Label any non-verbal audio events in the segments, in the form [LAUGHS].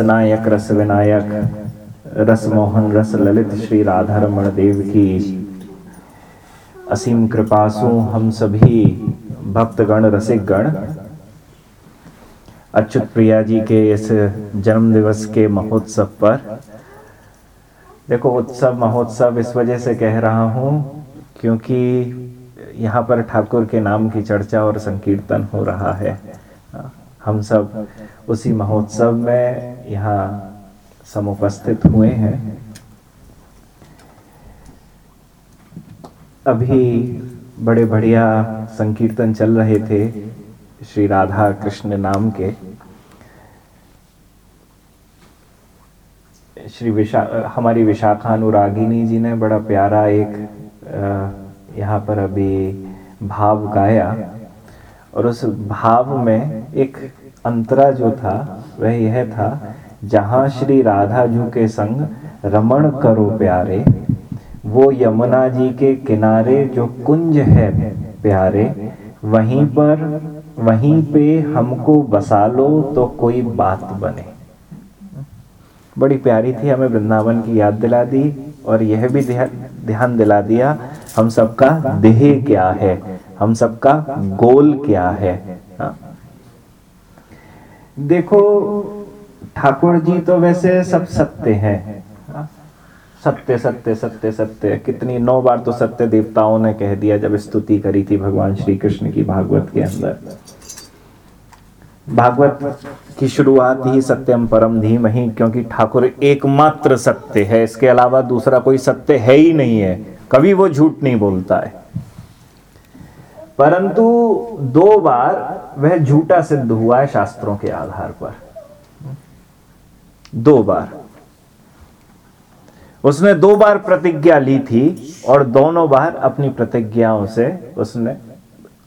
नायक रस विनायक रस मोहन रस ललित श्री राधा रमण देव की। असीम कृपासु हम सभी भक्तगण रसिक गण अच्युत प्रिया जी के इस जन्म दिवस के महोत्सव पर। देखो, उत्सव, महोत्सव इस वजह से कह रहा हूँ, क्योंकि यहाँ पर ठाकुर के नाम की चर्चा और संकीर्तन हो रहा है। हम सब उसी महोत्सव में यहाँ समुपस्थित हुए हैं। अभी बड़े बढ़िया संकीर्तन चल रहे थे श्री राधा कृष्ण नाम के। श्री विशा, हमारी विशाखा अनुरागिनी जी ने बड़ा प्यारा एक यहाँ पर अभी भाव गाया। और उस भाव में एक अंतरा जो था, वह यह था, जहाँ श्री राधा जू के संग रमण करो प्यारे, वो यमुना जी के किनारे जो कुंज है प्यारे, वहीं पर, वहीं पे हमको बसा लो तो कोई बात बने। बड़ी प्यारी थी हमें वृंदावन की याद दिला दी और यह भी ध्यान दिला दिया, हम सबका देह क्या है? हम सबका गोल क्या है? हा? देखो ठाकुर जी तो वैसे सब सत्य हैं? सत्य सत्य सत्य सत्य। कितनी नौ बार तो सत्य देवताओं ने कह दिया जब स्तुति करी थी भगवान श्री कृष्ण की भागवत के अंदर। भागवत की शुरुआत ही सत्यम परम धीम ही, क्योंकि ठाकुर एकमात्र सत्य है। इसके अलावा दूसरा कोई सत्य है ही नहीं है। कभी वो झूठ नहीं बोलता है। परंतु दो बार वह झूठा सिद्ध हुआ है शास्त्रों के आधार पर। दो बार। उसने दो बार प्रतिज्ञा ली थी और दोनों बार अपनी प्रतिज्ञाओं से उसने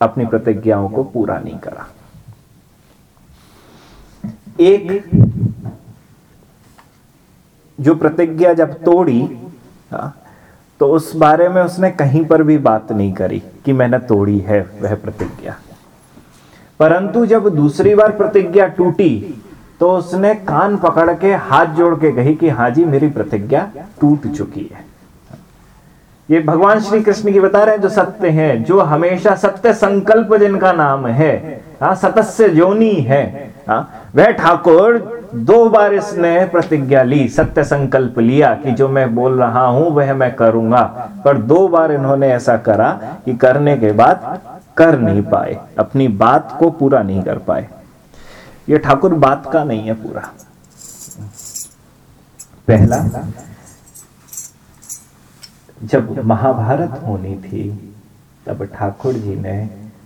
अपनी प्रतिज्ञाओं को पूरा नहीं करा। एक जो प्रतिज्ञा जब तोड़ी हाँ, तो उस बारे में उसने कहीं पर भी बात नहीं करी। कि मैंने तोड़ी है, वह प्रतिज्ञा। परंतु जब दूसरी बार प्रतिज्ञा टूटी तो उसने कान पकड़ के, हाथ जोड़ के कही कि हाँ जी, मेरी प्रतिज्ञा टूट चुकी है। ये भगवान श्री कृष्ण की बता रहे हैं जो सत्य हैं, जो हमेशा सत्य संकल्प जिनका नाम है हाँ सतस्य जोनी है हाँ वह ठाकुर दो बार इसने प्रतिज्ञा ली, सत्य संकल्प लिया कि जो मैं बोल रहा हूँ, वह मैं करूँगा। पर दो बार इन्होंने ऐसा करा कि करने के बाद कर नहीं पाए, अपनी बात को पूरा नहीं कर पाए। ये ठाकुर बात का नहीं है पूरा। पहला, जब महाभारत होनी थी, तब ठाकुर जी ने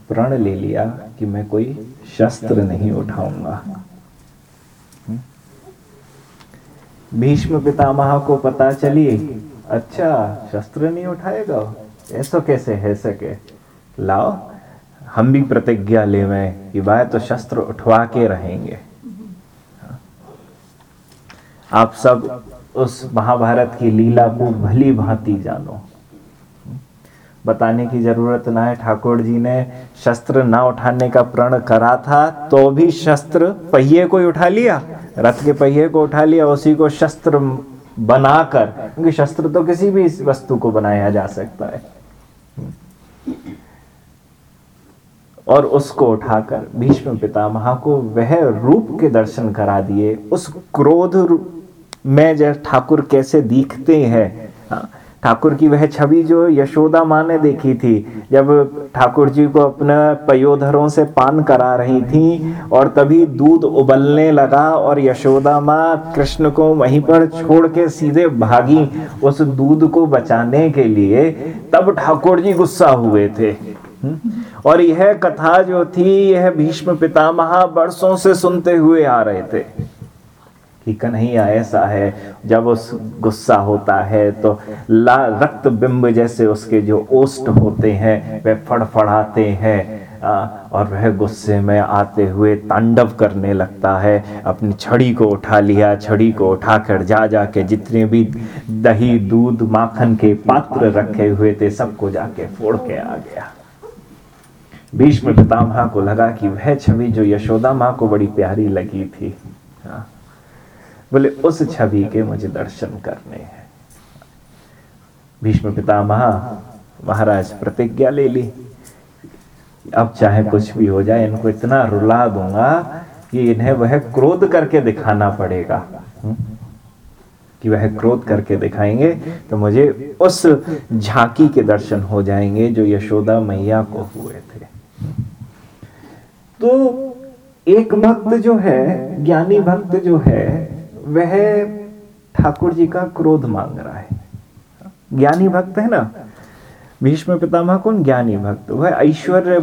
प्रण ले लिया कि मैं कोई शस्त्र नहीं उठाऊँगा। भीष्म पितामह को पता चली। अच्छा शस्त्र नहीं उठाएगा? ऐसा कैसे है सके? लाओ, हम भी प्रतिज्ञा ले में कि भाई तो शस्त्र उठवा के रहेंगे। आप सब उस महाभारत की लीला को भली भांति जानो। बताने की ज़रूरत ना है, ठाकुर जी ने शस्त्र ना उठाने का प्रण करा था तो भी शस्त्र पहिए को उठा लिया। रथ के पहिए को उठा लिया उसी को शस्त्र बनाकर क्योंकि शस्त्र तो किसी भी वस्तु को बनाया जा सकता है। और उसको उठाकर भीष्म पितामह को वह रूप के दर्शन करा दिए। उस क्रोध में जब ठाकुर कैसे दिखते हैं हाँ, ठाकुर की वह छवि जो यशोदा माँ ने देखी थी, जब ठाकुर जी को अपने पयोधरों से पान करा रही थी और तभी दूध उबलने लगा और यशोदा माँ कृष्ण को वहीं पर छोड़ के सीधे भागी उस दूध को बचाने के लिए, तब ठाकुर जी गुस्सा हुए थे हम्म? और यह कथा जो थी, यह भीष्म पितामह बरसों से सुनते हुए आ रहे थे कि कन्हैया ऐसा है, जब उस गुस्सा होता है तो ला रक्त बिंब जैसे उसके जो ओस्ट होते हैं, वे फड़फड़ाते हैं और वह गुस्से में आते हुए तांडव करने लगता है। अपनी छड़ी को उठा लिया, छड़ी को उठाकर जा जा के जितने भी दही, दूध, माखन के पात्र रखे हुए थे, सबको जाके फोड़ के आ गया। भीष्म पितामह को लगा कि वह छवि जो यशोदा माँ को बड़ी प्यारी लगी थी। हाँ। बोले, उस छवि के मुझे दर्शन करने हैं। भीष्म पितामह महाराज प्रतिज्ञा ले ली। अब चाहे कुछ भी हो जाए, इनको इतना रुला दूँगा कि इन्हें वह क्रोध करके दिखाना पड़ेगा? कि वह क्रोध करके दिखाएँगे तो मुझे उस झांकी के दर्शन हो जाएँगे जो यशोदा मैया को हुए थे। तो एक भक्त जो है, ज्ञानी भक्त जो है वह ठाकुर जी का क्रोध मांग रहा है। ज्ञानी भक्त है ना? भीष्म पितामह कौन? ज्ञानी भक्त। वह ऐश्वर्य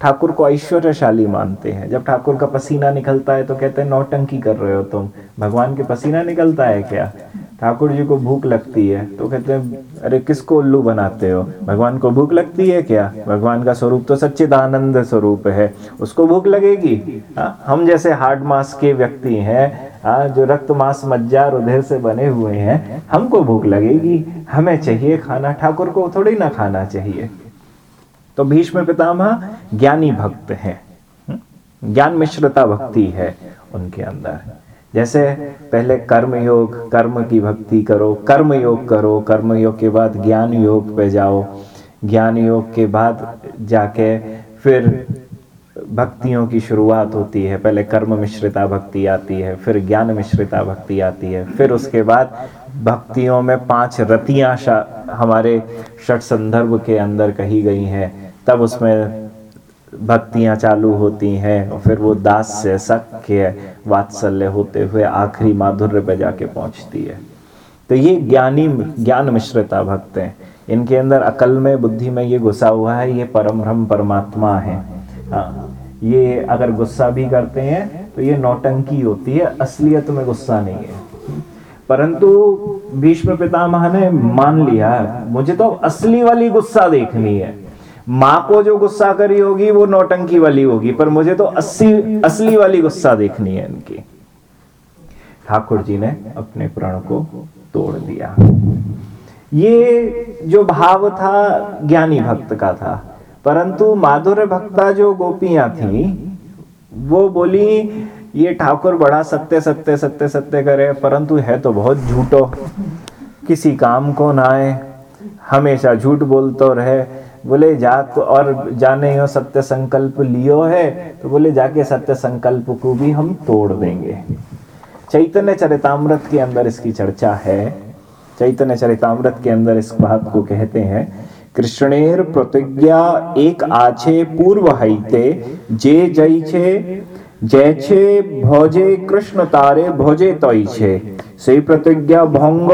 ठाकुर को ऐश्वर्यशाली मानते हैं। जब ठाकुर का पसीना निकलता है तो कहते हैं नौटंकी कर रहे हो तुम। भगवान के पसीना निकलता है क्या? ठाकुर जी को भूख लगती है तो कहते हैं अरे किसको उल्लू बनाते हो? भगवान को भूख लगती है क्या? भगवान का स्वरूप तो सच्चिदानंद स्वरूप है। उसको भूख लगेगी? हाँ, हम जैसे हार्ड मास के व्यक्ति हैं आ, जो रक्त मांस मज्जा रुधिर से बने हुए हैं हमको भूख लगेगी। हमें चाहिए खाना। ठाकुर को थोड़ी ना खाना चाहिए। तो भीष्म पितामह ज्ञानी भक्त हैं। हम्म? ज्ञान मिश्रता भक्ति है उनके अंदर। जैसे पहले कर्म योग कर्म की भक्ति करो कर्म योग करो कर्म योग के बाद ज्ञान योग पे जाओ। ज्ञान योग के बाद जाके फिर भक्तियों की शुरुआत होती है। पहले कर्म मिश्रिता भक्ति आती है, फिर ज्ञान मिश्रिता भक्ति आती है, फिर उसके बाद भक्तियों में पाँच रतियाँ हमारे षट संदर्भ के अंदर कही गई हैं। तब उसमें भक्तियाँ चालू होती हैं और फिर वो दास से सख्य, वात्सल्य होते हुए आखिरी माधुर्य पे जाके पहुँचती है। तो ये ज्ञानी, ज्ञान मिश्रिता भक्त हैं। इनके अंदर अकल में, बुद्धि में ये घुसा हुआ है, ये परम ब्रह्म परमात्मा है। हाँ। ये अगर गुस्सा भी करते हैं तो ये नौटंकी होती है, असलियत में गुस्सा नहीं है। परंतु भीष्म पितामह ने मान लिया, मुझे तो असली वाली गुस्सा देखनी है। माँ को जो गुस्सा करी होगी, वो नौटंकी वाली होगी, पर मुझे तो अस्सी असली वाली गुस्सा देखनी है इनकी। ठाकुर जी ने अपने प्रण को तोड़ दिया। ये जो भाव था, ज्ञानी भक्त का था परंतु माधुर्य भक्ता जो गोपियाँ थी, वो बोली, ये ठाकुर बड़ा सत्य सत्य सत्य सत्य करे, परंतु है तो बहुत झूठो। किसी काम को ना आए, हमेशा झूठ बोलते रहे। बोले जा और जाने हो सत्य संकल्प लियो है तो बोले, जाके सत्य संकल्प को भी हम तोड़ देंगे। चैतन्य चरितामृत के अंदर इसकी चर्चा है। चैतन्य चरितामृत के अंदर इस बात को कहते हैं कृष्णेर प्रतिज्ञा एक आछे पूर्व हईते जे जय छे जैछे भोजे कृष्ण तारे भोजे तई छे সেই प्रतिज्ञा भंग,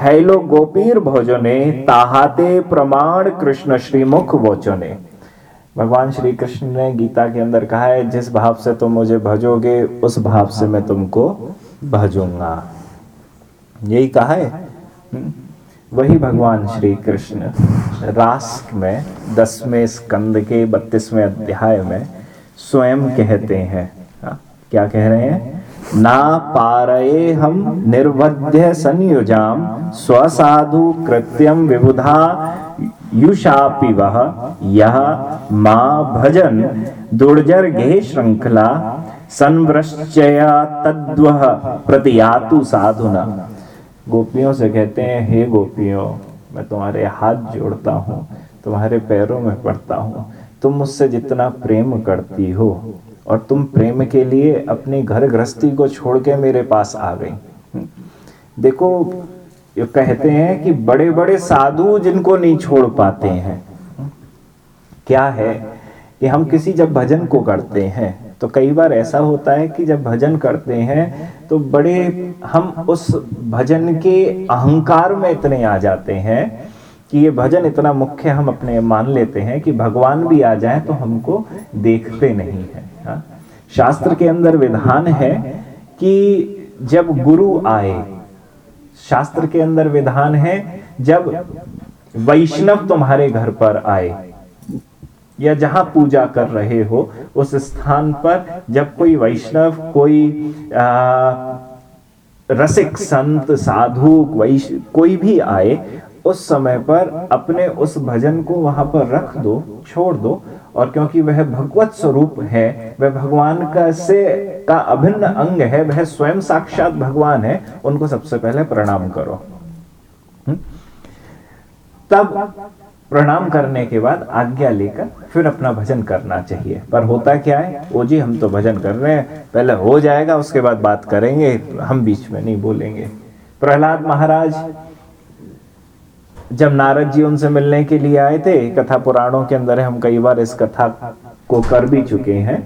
हैलो गोपीर भोजने, ताहाते प्रमाण कृष्ण श्रीमुख वचने। भगवान श्री कृष्ण ने गीता के अंदर कहा है, जिस भाव से तुम मुझे भजोगे, उस भाव से मैं तुमको भजूँगा। यही कहा है? हम्म। वही भगवान श्री कृष्ण रास्क में, दसवें स्कंद के बत्तीसवें अध्याय में स्वयं कहते हैं। हा? क्या कह रहे हैं? ना पारये हम निर्वध्य संयुजाम स्वसाधु कृत्यम विबुधा युषापि वह यह माँ भजन दुर्जर घे श्रृंखला संवृश्चया तद्व प्रतियातु साधुना। गोपियों से कहते हैं, हे गोपियों, मैं तुम्हारे हाथ जोड़ता हूँ, तुम्हारे पैरों में पड़ता हूँ तुम मुझसे जितना प्रेम करती हो और तुम प्रेम के लिए अपनी घर गृहस्थी को छोड़ के मेरे पास आ गई। देखो, ये कहते हैं कि बड़े बड़े साधु जिनको नहीं छोड़ पाते हैं क्या है कि हम किसी जब भजन को करते हैं तो कई बार ऐसा होता है कि जब भजन करते हैं तो बड़े हम उस भजन के अहंकार में इतने आ जाते हैं कि ये भजन इतना मुख्य हम अपने मान लेते हैं कि भगवान भी आ जाए तो हमको देखते नहीं है हाँ? शास्त्र के अंदर विधान है कि जब गुरु आए, शास्त्र के अंदर विधान है जब वैष्णव तुम्हारे घर पर आए या जहाँ पूजा कर रहे हो उस स्थान पर जब कोई वैष्णव कोई आ, रसिक संत साधु वैश कोई भी आए उस समय पर अपने उस भजन को वहाँ पर रख दो छोड़ दो और क्योंकि वह भगवत स्वरूप है वह भगवान का से का अभिन्न अंग है वह स्वयं साक्षात भगवान है उनको सबसे पहले प्रणाम करो हम्म? तब प्रणाम करने के बाद आज्ञा लेकर फिर अपना भजन करना चाहिए। पर होता क्या है? ओ जी, हम तो भजन कर रहे हैं। पहले हो जाएगा, उसके बाद बात करेंगे, हम बीच में नहीं बोलेंगे। प्रहलाद महाराज जब नारद जी उनसे मिलने के लिए आए थे, कथा पुराणों के अंदर हम कई बार इस कथा को कर भी चुके हैं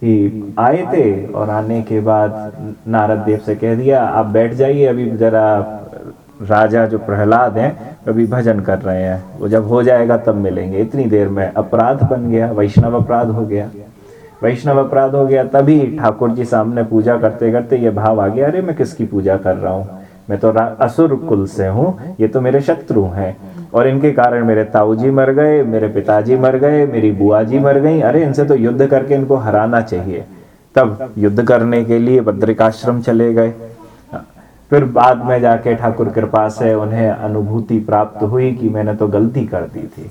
कि आए थे और आने के बाद नारद देव से कह दिया, आप बैठ जाइए, अभी जरा राजा जो प्रहलाद हैं अभी भजन कर रहे हैं। वो जब हो जाएगा तब मिलेंगे। इतनी देर में अपराध बन गया, वैष्णव अपराध हो गया। वैष्णव अपराध हो गया, तभी ठाकुर जी सामने पूजा करते करते ये भाव आ गया, अरे, मैं किसकी पूजा कर रहा हूँ? मैं तो असुर कुल से हूँ, ये तो मेरे शत्रु हैं। और इनके कारण मेरे ताऊ जी मर गए, मेरे पिताजी मर गए, मेरी बुआ जी मर गई। अरे, इनसे तो युद्ध करके इनको हराना चाहिए। तब युद्ध करने के लिए बद्रिकाश्रम चले गए। फिर बाद में जाके ठाकुर कृपा से उन्हें अनुभूति प्राप्त हुई कि मैंने तो गलती कर दी थी।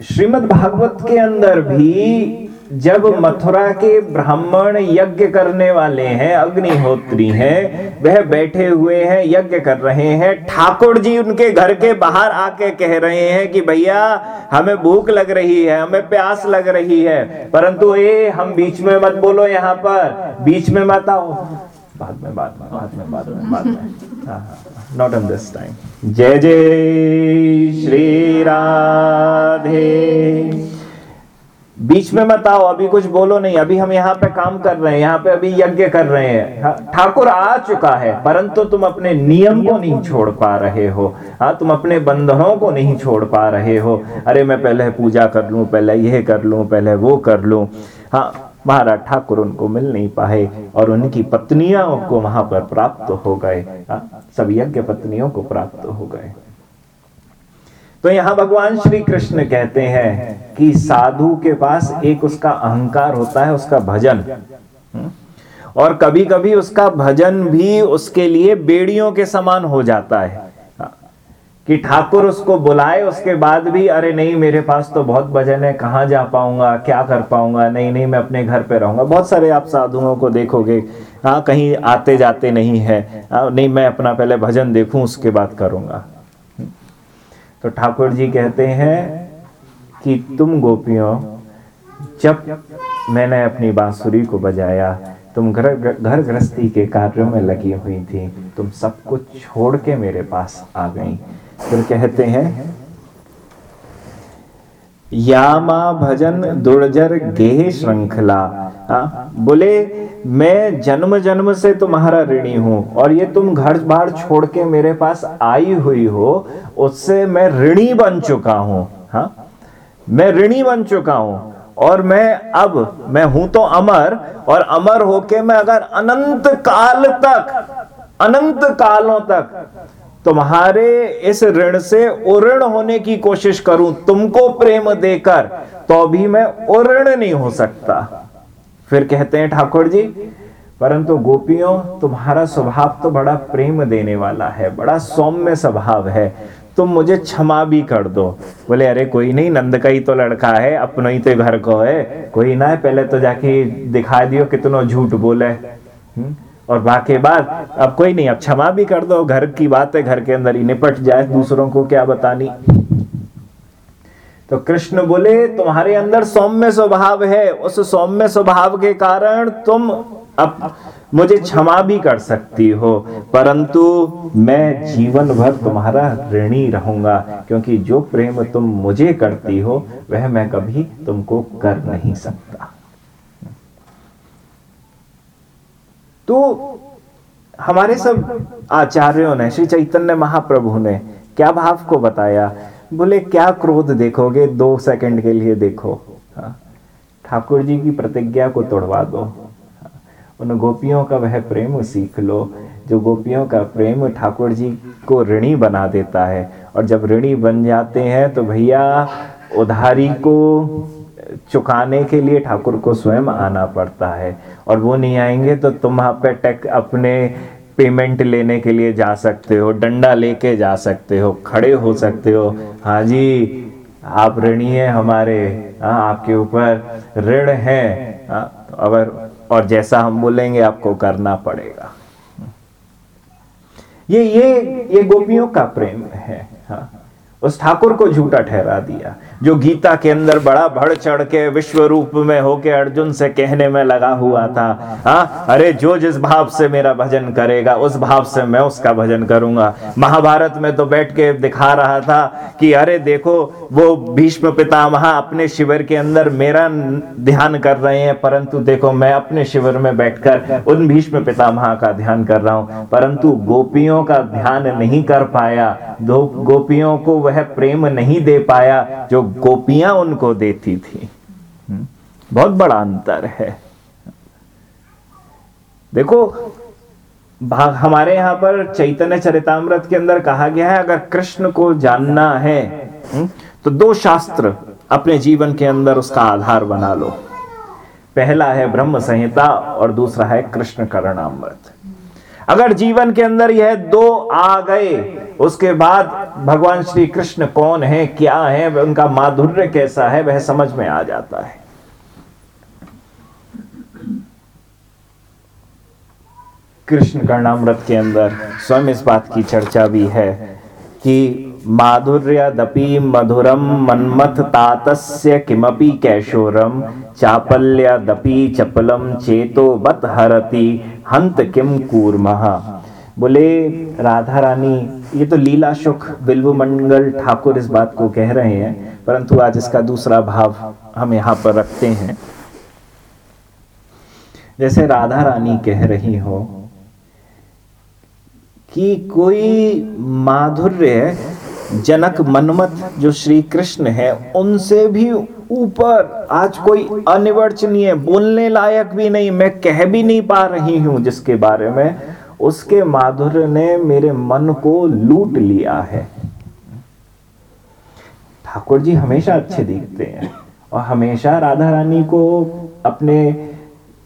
श्रीमद् भागवत के अंदर भी जब मथुरा के ब्राह्मण यज्ञ करने वाले हैं, अग्निहोत्री हैं, वह बैठे हुए हैं, यज्ञ कर रहे हैं, ठाकुर जी उनके घर के बाहर आके कह रहे हैं कि भैया, हमें भूख लग रही है, हमें प्यास लग रही है, परंतु ये हम बीच में मत बोलो यहाँ पर, बीच में मत आओ। बाद में बाद में बाद में बाद में बाद में। नॉट ऑन दिस टाइम जय जय श्री राधे। बीच में मत आओ अभी कुछ बोलो नहीं अभी हम यहाँ पे काम कर रहे हैं यहाँ पे अभी यज्ञ कर रहे हैं। हाँ, ठाकुर आ चुका है परंतु तुम अपने नियम को नहीं छोड़ पा रहे हो। हाँ तुम अपने बंधनों को नहीं छोड़ पा रहे हो। अरे मैं पहले पूजा कर लूँ पहले यह कर लूँ पहले वो कर लूँ। हाँ महाराज ठाकुर उनको मिल नहीं पाए और उनकी पत्नियों को वहाँ पर प्राप्त हो गए। हाँ, सब यज्ञ पत्नियों को प्राप्त हो गए। तो यहाँ भगवान श्री कृष्ण कहते हैं कि साधु के पास एक उसका अहंकार होता है उसका भजन। हम्म? और कभी कभी उसका भजन भी उसके लिए बेड़ियों के समान हो जाता है। हाँ, कि ठाकुर उसको बुलाए उसके बाद भी अरे नहीं मेरे पास तो बहुत भजन है कहाँ जा पाऊँगा क्या कर पाऊँगा? नहीं नहीं मैं अपने घर पे रहूँगा। बहुत सारे आप साधुओं को देखोगे हाँ कहीं आते जाते नहीं है। हाँ, नहीं मैं अपना पहले भजन देखूँ उसके बाद करूँगा। तो ठाकुर जी कहते हैं कि तुम गोपियों, जब मैंने अपनी बांसुरी को बजाया, तुम घर घर गृहस्थी के कार्यों में लगी हुई थी, तुम सब कुछ छोड़ के मेरे पास आ गई। फिर कहते हैं यामा भजन दुर्जर गेह श्रृंखला। हाँ, बोले मैं जन्म जन्म से तुम्हारा ऋणी हूँ और ये तुम घर बार छोड़ के मेरे पास आई हुई हो उससे मैं ऋणी बन चुका हूँ। हाँ मैं ऋणी बन चुका हूँ और मैं अब मैं हूँ तो अमर और अमर होके मैं अगर अनंत काल तक अनंत कालों तक तुम्हारे इस ऋण से उऋण होने की कोशिश करूँ, तुमको प्रेम देकर तो भी मैं उऋण नहीं हो सकता। फिर कहते हैं ठाकुर जी, परंतु गोपियों, तुम्हारा स्वभाव तो बड़ा प्रेम देने वाला है, बड़ा सौम्य स्वभाव है। तुम मुझे क्षमा भी कर दो। बोले, अरे, कोई नहीं, नंद का ही तो लड़का है, अपनो ही तो घर को है। कोई ना है पहले तो जाके दिखा दियो कितनो झूठ बोले। हम्म? और बाकी बात, अब कोई नहीं, अब क्षमा भी कर दो, घर की बात है घर के अंदर ही निपट जाए, दूसरों को क्या बतानी। तो कृष्ण बोले, तुम्हारे अंदर सौम्य स्वभाव है, उस सौम्य स्वभाव के कारण तुम अब मुझे क्षमा भी कर सकती हो, परंतु मैं जीवन भर तुम्हारा ऋणी रहूँगा, क्योंकि जो प्रेम तुम मुझे करती हो, वह मैं कभी तुमको कर नहीं सकता। तो हमारे सब आचार्यों ने, श्री चैतन्य महाप्रभु ने क्या भाव को बताया? बोले, क्या क्रोध देखोगे? दो सेकंड के लिए देखो। हाँ। ठाकुर जी की प्रतिज्ञा को तोड़वा दो। हाँ। उन गोपियों का वह प्रेम सीख लो। जो गोपियों का प्रेम ठाकुर जी को ऋणी बना देता है। और जब ऋणी बन जाते हैं तो भैया उधारी को चुकाने के लिए ठाकुर को स्वयं आना पड़ता है। और वो नहीं आएँगे तो तुम वहाँ पे टेक अपने पेमेंट लेने के लिए जा सकते हो, डंडा लेके जा सकते हो, खड़े हो सकते हो। हाँ जी, आप ऋणी है हमारे हाँ आपके ऊपर ऋण है। हाँ अगर, और जैसा हम बोलेंगे आपको करना पड़ेगा। ये ये ये गोपियों का प्रेम है। हाँ उस ठाकुर को झूठा ठहरा दिया। जो गीता के अंदर बड़ा बढ़ चढ़ के विश्व रूप में होके अर्जुन से कहने में लगा हुआ था हाँ? अरे, जो जिस भाव से मेरा भजन करेगा, उस भाव से मैं उसका भजन करूँगा। महाभारत में तो बैठ के दिखा रहा था कि, अरे, देखो, वो भीष्म पितामह अपने शिविर के अंदर मेरा ध्यान कर रहे हैं, परंतु देखो, मैं अपने शिविर में बैठकर उन भीष्म पितामह का ध्यान कर रहा हूँ। परंतु गोपियों का ध्यान नहीं कर पाया गोपियों को वह प्रेम नहीं दे पाया, जो गोपियाँ उनको देती थी। हम्म, बहुत बड़ा अंतर है। देखो हमारे यहाँ पर चैतन्य चरितमृत के अंदर कहा गया है अगर कृष्ण को जानना है हम्म, तो दो शास्त्र अपने जीवन के अंदर उसका आधार बना लो। पहला है ब्रह्म संहिता और दूसरा है कृष्ण करणामृत। अगर जीवन के अंदर यह दो आ गए, उसके बाद भगवान श्री कृष्ण कौन है, क्या है, उनका माधुर्य कैसा है, वह समझ में आ जाता है। कृष्ण कर्णामृत के अंदर स्वयं इस बात की चर्चा भी है कि माधुर्यदपि मधुरम मन्मथ तातस्य किमपि कैशोरम चापल्यदपि चपलम चेतो बत हरति। हंत किम कूर्मः। बोले, राधा रानी, ये तो लीला सुख बिल्व मंगल ठाकुर इस बात को कह रहे हैं, परंतु आज इसका दूसरा भाव हम यहाँ पर रखते हैं। जैसे राधा रानी कह रही हो कि कोई माधुर्य जनक मनमत जो श्री कृष्ण है, उनसे भी ऊपर। आज कोई अनिवर्चनीय बोलने लायक भी नहीं। मैं कह भी नहीं पा रही हूँ जिसके बारे में। उसके माधुर्य ने मेरे मन को लूट लिया है। ठाकुर जी हमेशा अच्छे दिखते हैं और हमेशा राधा रानी को अपने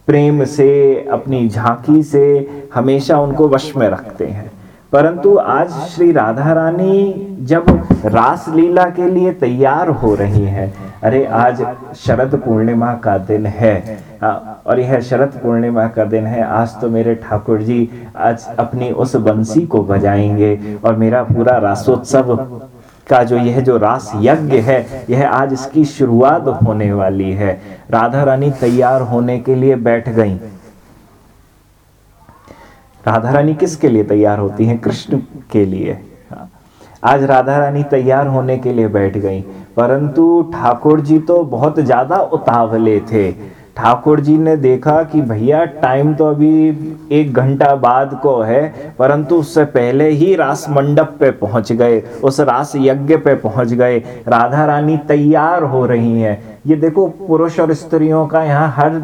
प्रेम से, अपनी झांकी से हमेशा उनको वश में रखते हैं। परंतु आज श्री राधा रानी जब रास लीला के लिए तैयार हो रही है अरे, आज शरद पूर्णिमा का दिन है। और यह शरद पूर्णिमा का दिन है। आज तो मेरे ठाकुर जी आज अपनी उस बंसी को बजाएँगे और मेरा पूरा रासोत्सव का जो यह जो रास यज्ञ है, यह आज इसकी शुरुआत होने वाली है। राधा रानी तैयार होने के लिए बैठ गई। राधा रानी किसके लिए तैयार होती हैं? कृष्ण के लिए। हाँ। आज राधा रानी तैयार होने के लिए बैठ गई। परंतु ठाकुर जी तो बहुत ज़्यादा उतावले थे। ठाकुर जी ने देखा कि भैया टाइम तो अभी एक घंटा बाद को है, परंतु उससे पहले ही रास मंडप पे पहुँच गए, उस रास यज्ञ पे पहुँच गए। राधा रानी तैयार हो रही हैं। ये देखो, पुरुष और स्त्रियों का यहाँ हर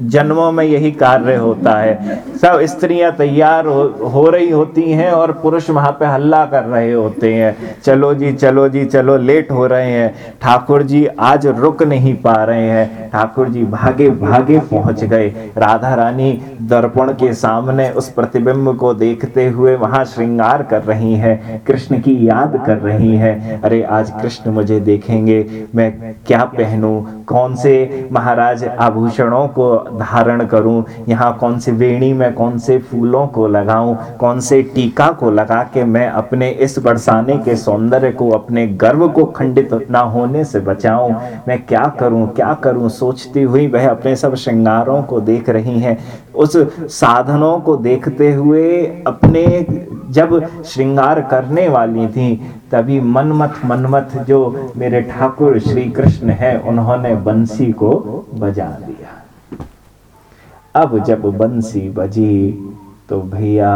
जन्मों में यही कार्य होता है। सब स्त्रियाँ तैयार हो, हो रही होती हैं और पुरुष वहाँ पे हल्ला कर रहे होते हैं। चलो जी चलो जी चलो लेट हो रहे हैं। ठाकुर जी आज रुक नहीं पा रहे हैं। ठाकुर जी भागे भागे पहुँच गए। राधा रानी दर्पण के सामने उस प्रतिबिंब को देखते हुए वहाँ श्रृंगार कर रही हैं कृष्ण की याद कर रही हैं। अरे आज कृष्ण मुझे देखेंगे। मैं क्या पहनूं? कौन से महाराज आभूषणों को धारण करूँ? यहाँ कौन से वेणी में कौन से फूलों को लगाऊँ? कौन से टीका को लगा के मैं अपने इस बरसाने के सौंदर्य को, अपने गर्व को खंडित ना होने से बचाऊं? मैं क्या करूँ? क्या करूँ? सोचती हुई वह अपने सब श्रृंगारों को देख रही हैं। उस साधनों को देखते हुए अपने जब श्रृंगार करने वाली थी, तभी मनमथ मनमथ जो मेरे ठाकुर श्री कृष्ण है, उन्होंने बंसी को बजा दिया। अब जब बंसी बजी तो भैया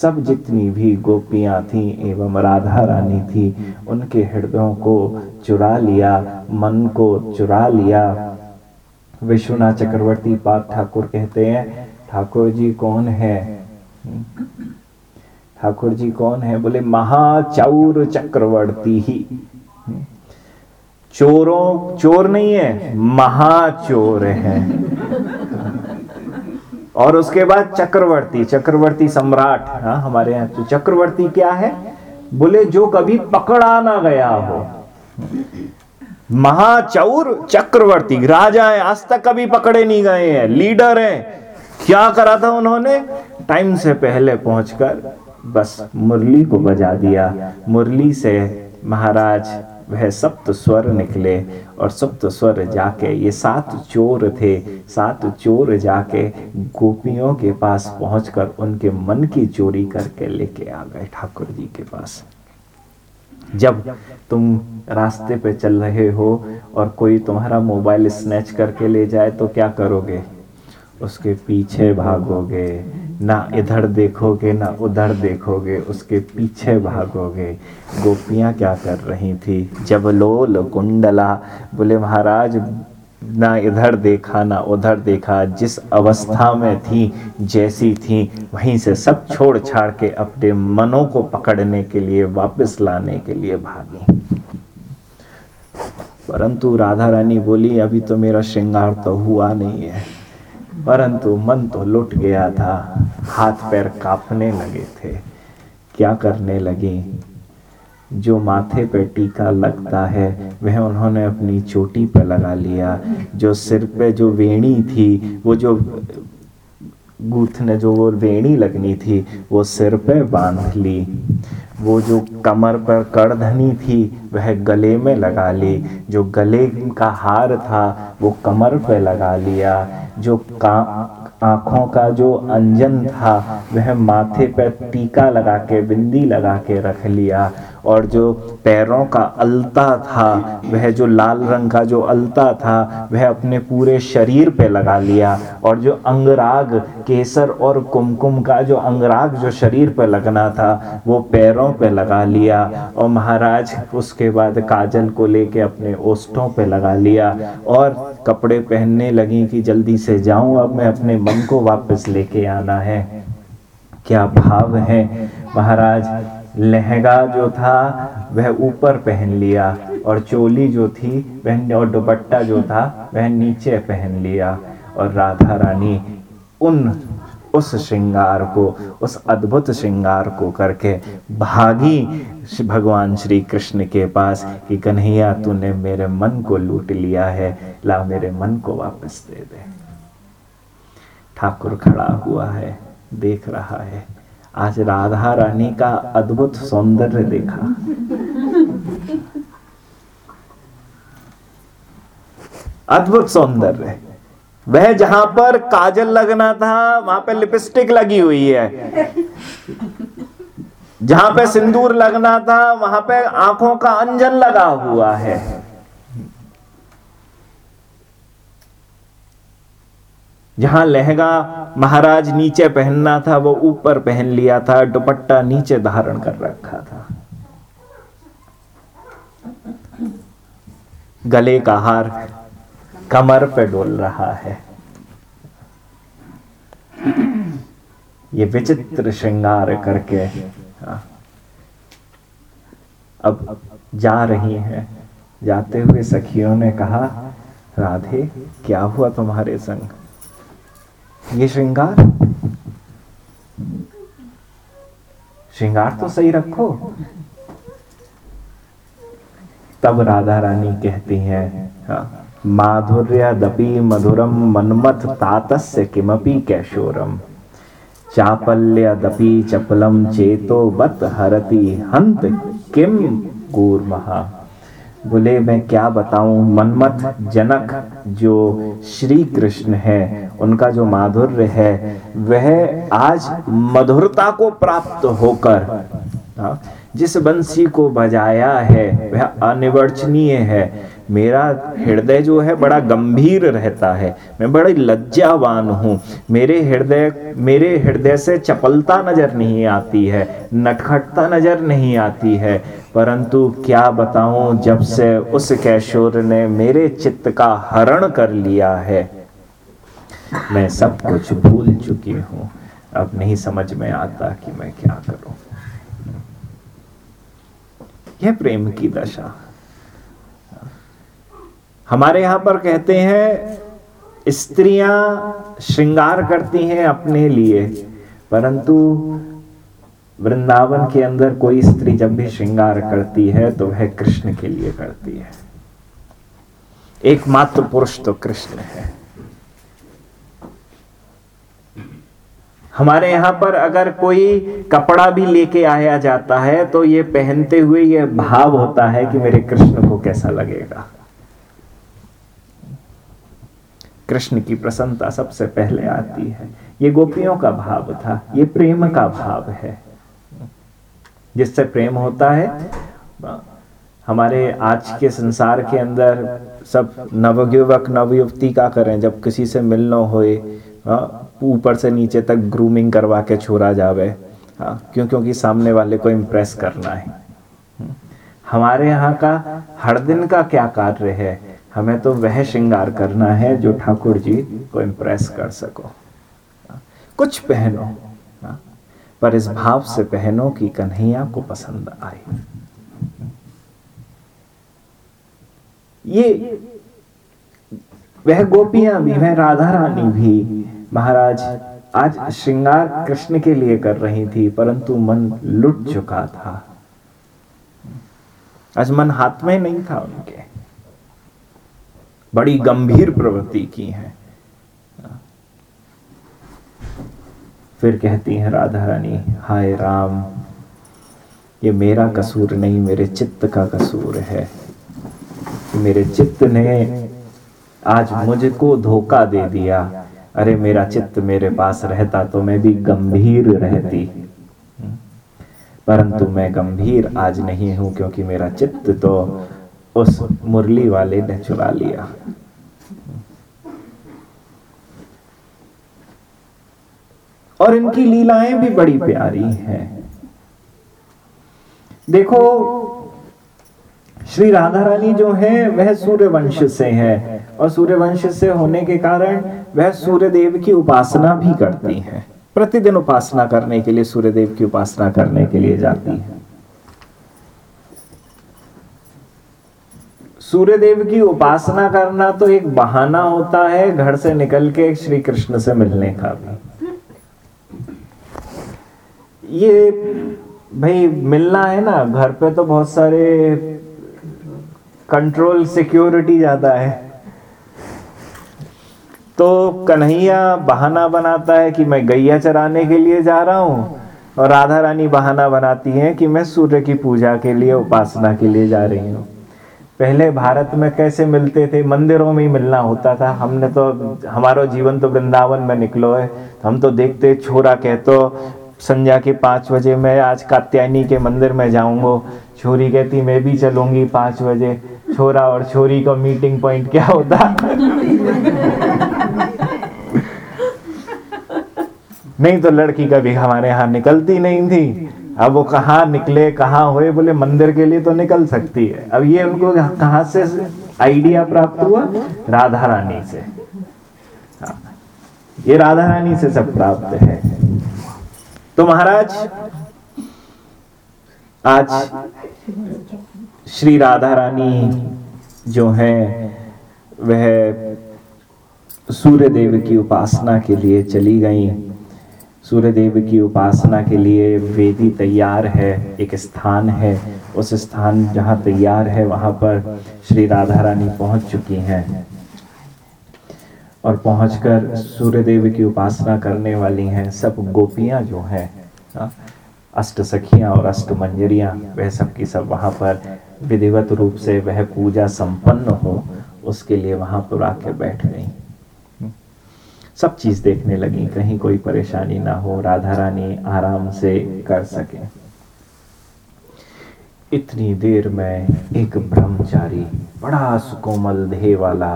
सब जितनी भी गोपियाँ थी एवं राधा रानी थी, उनके हृदयों को चुरा लिया, मन को चुरा लिया। विश्वनाथ चक्रवर्ती पाक ठाकुर कहते हैं, ठाकुर जी कौन है? ठाकुर जी कौन है? बोले, महाचौर चक्रवर्ती ही। चोरों, चोर नहीं है, महाचोर है। और उसके बाद चक्रवर्ती चक्रवर्ती सम्राट हाँ हमारे यहाँ तो चक्रवर्ती क्या है? बोले, जो कभी पकड़ा ना गया हो। महाचौर चक्रवर्ती, राजा है, आज तक कभी पकड़े नहीं गए हैं, लीडर हैं। क्या करा था उन्होंने? टाइम से पहले पहुंचकर बस मुरली को बजा दिया। मुरली से महाराज वह सप्त स्वर निकले और सप्त स्वर जाके ये सात चोर थे। सात चोर जाके गोपियों के पास पहुंचकर उनके मन की चोरी करके लेके आ गए ठाकुर जी के पास। जब तुम रास्ते पे चल रहे हो और कोई तुम्हारा मोबाइल स्नैच करके ले जाए तो क्या करोगे? उसके पीछे भागोगे। ना इधर देखोगे, ना उधर देखोगे, उसके पीछे भागोगे। गोपियाँ क्या कर रही थी? जब लोल कुंडला बोले महाराज, ना इधर देखा, ना उधर देखा, जिस अवस्था में थी, जैसी थी, वहीं से सब छोड़ छाड़ के अपने मनों को पकड़ने के लिए, वापस लाने के लिए भागी। परंतु राधा रानी बोली, अभी तो मेरा श्रृंगार तो हुआ नहीं है। परंतु मन तो लुट गया था। हाथ पैर कांपने लगे थे। क्या करने लगी? जो माथे पे टीका लगता है, वह उन्होंने अपनी चोटी पे लगा लिया। जो सिर पे जो वेणी थी, वो जो गूथने, जो वो वेणी लगनी थी, वो सिर पे बाँध ली। वो जो कमर पर कड़धनी थी, वह गले में लगा ली। जो गले का हार था, वो कमर पर लगा लिया। जो का, आँखों का जो अंजन था, वह माथे पर टीका लगा के, बिंदी लगा के रख लिया। और जो पैरों का अलता था, वह जो लाल रंग का जो अलता था, वह अपने पूरे शरीर पे लगा लिया। और जो अंगराग, केसर और कुमकुम का जो अंगराग जो शरीर पे लगना था, वो पैरों पे लगा लिया। और महाराज उसके बाद काजल को लेके अपने ओष्ठों पे लगा लिया और कपड़े पहनने लगी कि जल्दी से जाऊँ, अब मैं अपने मन को वापस लेके आना है। क्या भाव है? महाराज लहंगा जो था, वह ऊपर पहन लिया, और चोली जो थी, वह और दुपट्टा जो था, वह नीचे पहन लिया। और राधा रानी उन, उस श्रृंगार को, उस अद्भुत श्रृंगार को करके भागी भगवान श्री कृष्ण के पास कि, कन्हैया, तूने मेरे मन को लूट लिया है। ला मेरे मन को वापस दे दे। ठाकुर खड़ा हुआ है, देख रहा है। आज राधा रानी का अद्भुत सौंदर्य देखा। अद्भुत सौंदर्य। वह जहाँ पर काजल लगना था, वहाँ पे लिपस्टिक लगी हुई है। जहाँ पे सिंदूर लगना था, वहाँ पे आँखों का अंजन लगा हुआ है। जहाँ लहंगा महाराज नीचे पहनना था, वो ऊपर पहन लिया था, दुपट्टा नीचे धारण कर रखा था। गले का हार कमर पे डोल रहा है। ये विचित्र श्रृंगार करके हाँ। अब जा रही हैं। जाते हुए सखियों ने कहा, राधे, क्या हुआ तुम्हारे संग? ये श्रृंगार श्रृंगार तो सही रखो तब राधा रानी कहती हैं हाँ, माधुर्य दपी मधुरम मनमथ तातस्य किमपि कैशोरम। चापल्य दपी चपलम चेतो बत हरति हंत किम कूर्महा। बोले मैं क्या बताऊँ? मनमत जनक जो श्री कृष्ण है उनका जो माधुर्य है वह आज मधुरता को प्राप्त होकर हाँ, जिस बंसी को बजाया है वह अनिवर्चनीय है। मेरा हृदय जो है बड़ा गंभीर रहता है। मैं बड़ी लज्जावान हूँ। मेरे हृदय मेरे हृदय से चपलता नज़र नहीं आती है, नटखटता नज़र नहीं आती है। परंतु क्या बताऊँ, जब से उस कैशोर ने मेरे चित्त का हरण कर लिया है, मैं सब कुछ भूल चुकी हूँ। अब नहीं समझ में आता कि मैं क्या करूँ। यह प्रेम की दशा। हमारे यहाँ पर कहते हैं, स्त्रियाँ श्रृंगार करती हैं अपने लिए, परंतु वृंदावन के अंदर कोई स्त्री जब भी श्रृंगार करती है तो वह कृष्ण के लिए करती है। एकमात्र पुरुष तो कृष्ण है। हमारे यहाँ पर अगर कोई कपड़ा भी लेके आया जाता है तो ये पहनते हुए ये भाव होता है कि मेरे कृष्ण को कैसा लगेगा। कृष्ण की प्रसन्नता सबसे पहले आती है। ये गोपियों का भाव था, ये प्रेम का भाव है। जिससे प्रेम होता है, हमारे आज के संसार के अंदर सब नवयुवक, नवयुवती का करें, जब किसी से मिलना होए ऊपर से नीचे तक ग्रूमिंग करवा के छोड़ा जावे हाँ क्यों, क्योंकि सामने वाले को इम्प्रेस करना है। हमारे यहाँ का हर दिन का क्या कार्य है? हमें तो वह श्रृंगार करना है जो ठाकुर जी को इम्प्रेस कर सको। कुछ पहनो पर इस भाव से पहनो कि कन्हैया को पसंद आए ये वह गोपियाँ भी, वह राधा रानी भी, महाराज आज श्रृंगार कृष्ण के लिए कर रही थी, परंतु मन लुट चुका था। आज मन हाथ में नहीं था उनके। बड़ी गंभीर प्रवृत्ति की है। फिर कहती हैं राधा रानी हाय राम ये मेरा कसूर नहीं मेरे चित्त का कसूर है। मेरे चित्त ने आज मुझको धोखा दे दिया। अरे मेरा चित्त मेरे पास रहता तो मैं भी गंभीर रहती। परंतु मैं गंभीर आज नहीं हूँ क्योंकि मेरा चित्त तो उस मुरली वाले ने चुरा लिया। और इनकी लीलाएँ भी बड़ी प्यारी हैं। देखो, श्री राधा रानी जो है, वह सूर्य वंश से है और सूर्य वंश से होने के कारण वह सूर्य देव की उपासना भी करती है। प्रतिदिन उपासना करने के लिए सूर्य देव की उपासना करने के लिए जाती है। सूर्य देव की उपासना करना तो एक बहाना होता है, घर से निकल के श्री कृष्ण से मिलने का भी। ये भाई मिलना है ना, घर पे तो बहुत सारे कंट्रोल सिक्योरिटी ज़्यादा है। तो कन्हैया बहाना बनाता है कि मैं गैया चराने के लिए जा रहा हूँ और राधा रानी बहाना बनाती हैं कि मैं सूर्य की पूजा के लिए, उपासना के लिए जा रही हूँ। पहले भारत में कैसे मिलते थे? मंदिरों में ही मिलना होता था। हमने तो हमारा जीवन तो वृंदावन में निकलो है। हम तो देखते छोरा कहतो, संध्या के पाँच बजे मैं आज कात्यायनी के मंदिर में जाऊँगा। छोरी कहती, मैं भी चलूँगी पाँच बजे। छोरा और छोरी का मीटिंग पॉइंट क्या होता? नहीं तो लड़की कभी हमारे यहाँ निकलती नहीं थी। अब वो कहाँ निकले, कहाँ हुए, बोले, मंदिर के लिए तो निकल सकती है। अब ये उनको कहा से आइडिया प्राप्त हुआ? राधा रानी से। हाँ। ये राधा रानी से सब प्राप्त है। तो महाराज, आज श्री राधा रानी जो है, वह सूर्य देव की उपासना के लिए चली गई। सूर्य देव की उपासना के लिए वेदी तैयार है एक स्थान है। उस स्थान जहाँ तैयार है वहाँ पर श्री राधा रानी पहुँच चुकी हैं। और पहुंचकर सूर्य देव की उपासना करने वाली हैं सब गोपियाँ जो हैं। हाँ, अष्ट सखियाँ और अष्ट मंजरियाँ वह सब की सब वहाँ पर विधिवत रूप से वह पूजा संपन्न हो उसके लिए वहाँ पर आके बैठ गई। सब चीज़ देखने लगी, कहीं कोई परेशानी ना हो राधा रानी आराम से कर सके। इतनी देर में एक ब्रह्मचारी, बड़ा सुकोमल देह वाला,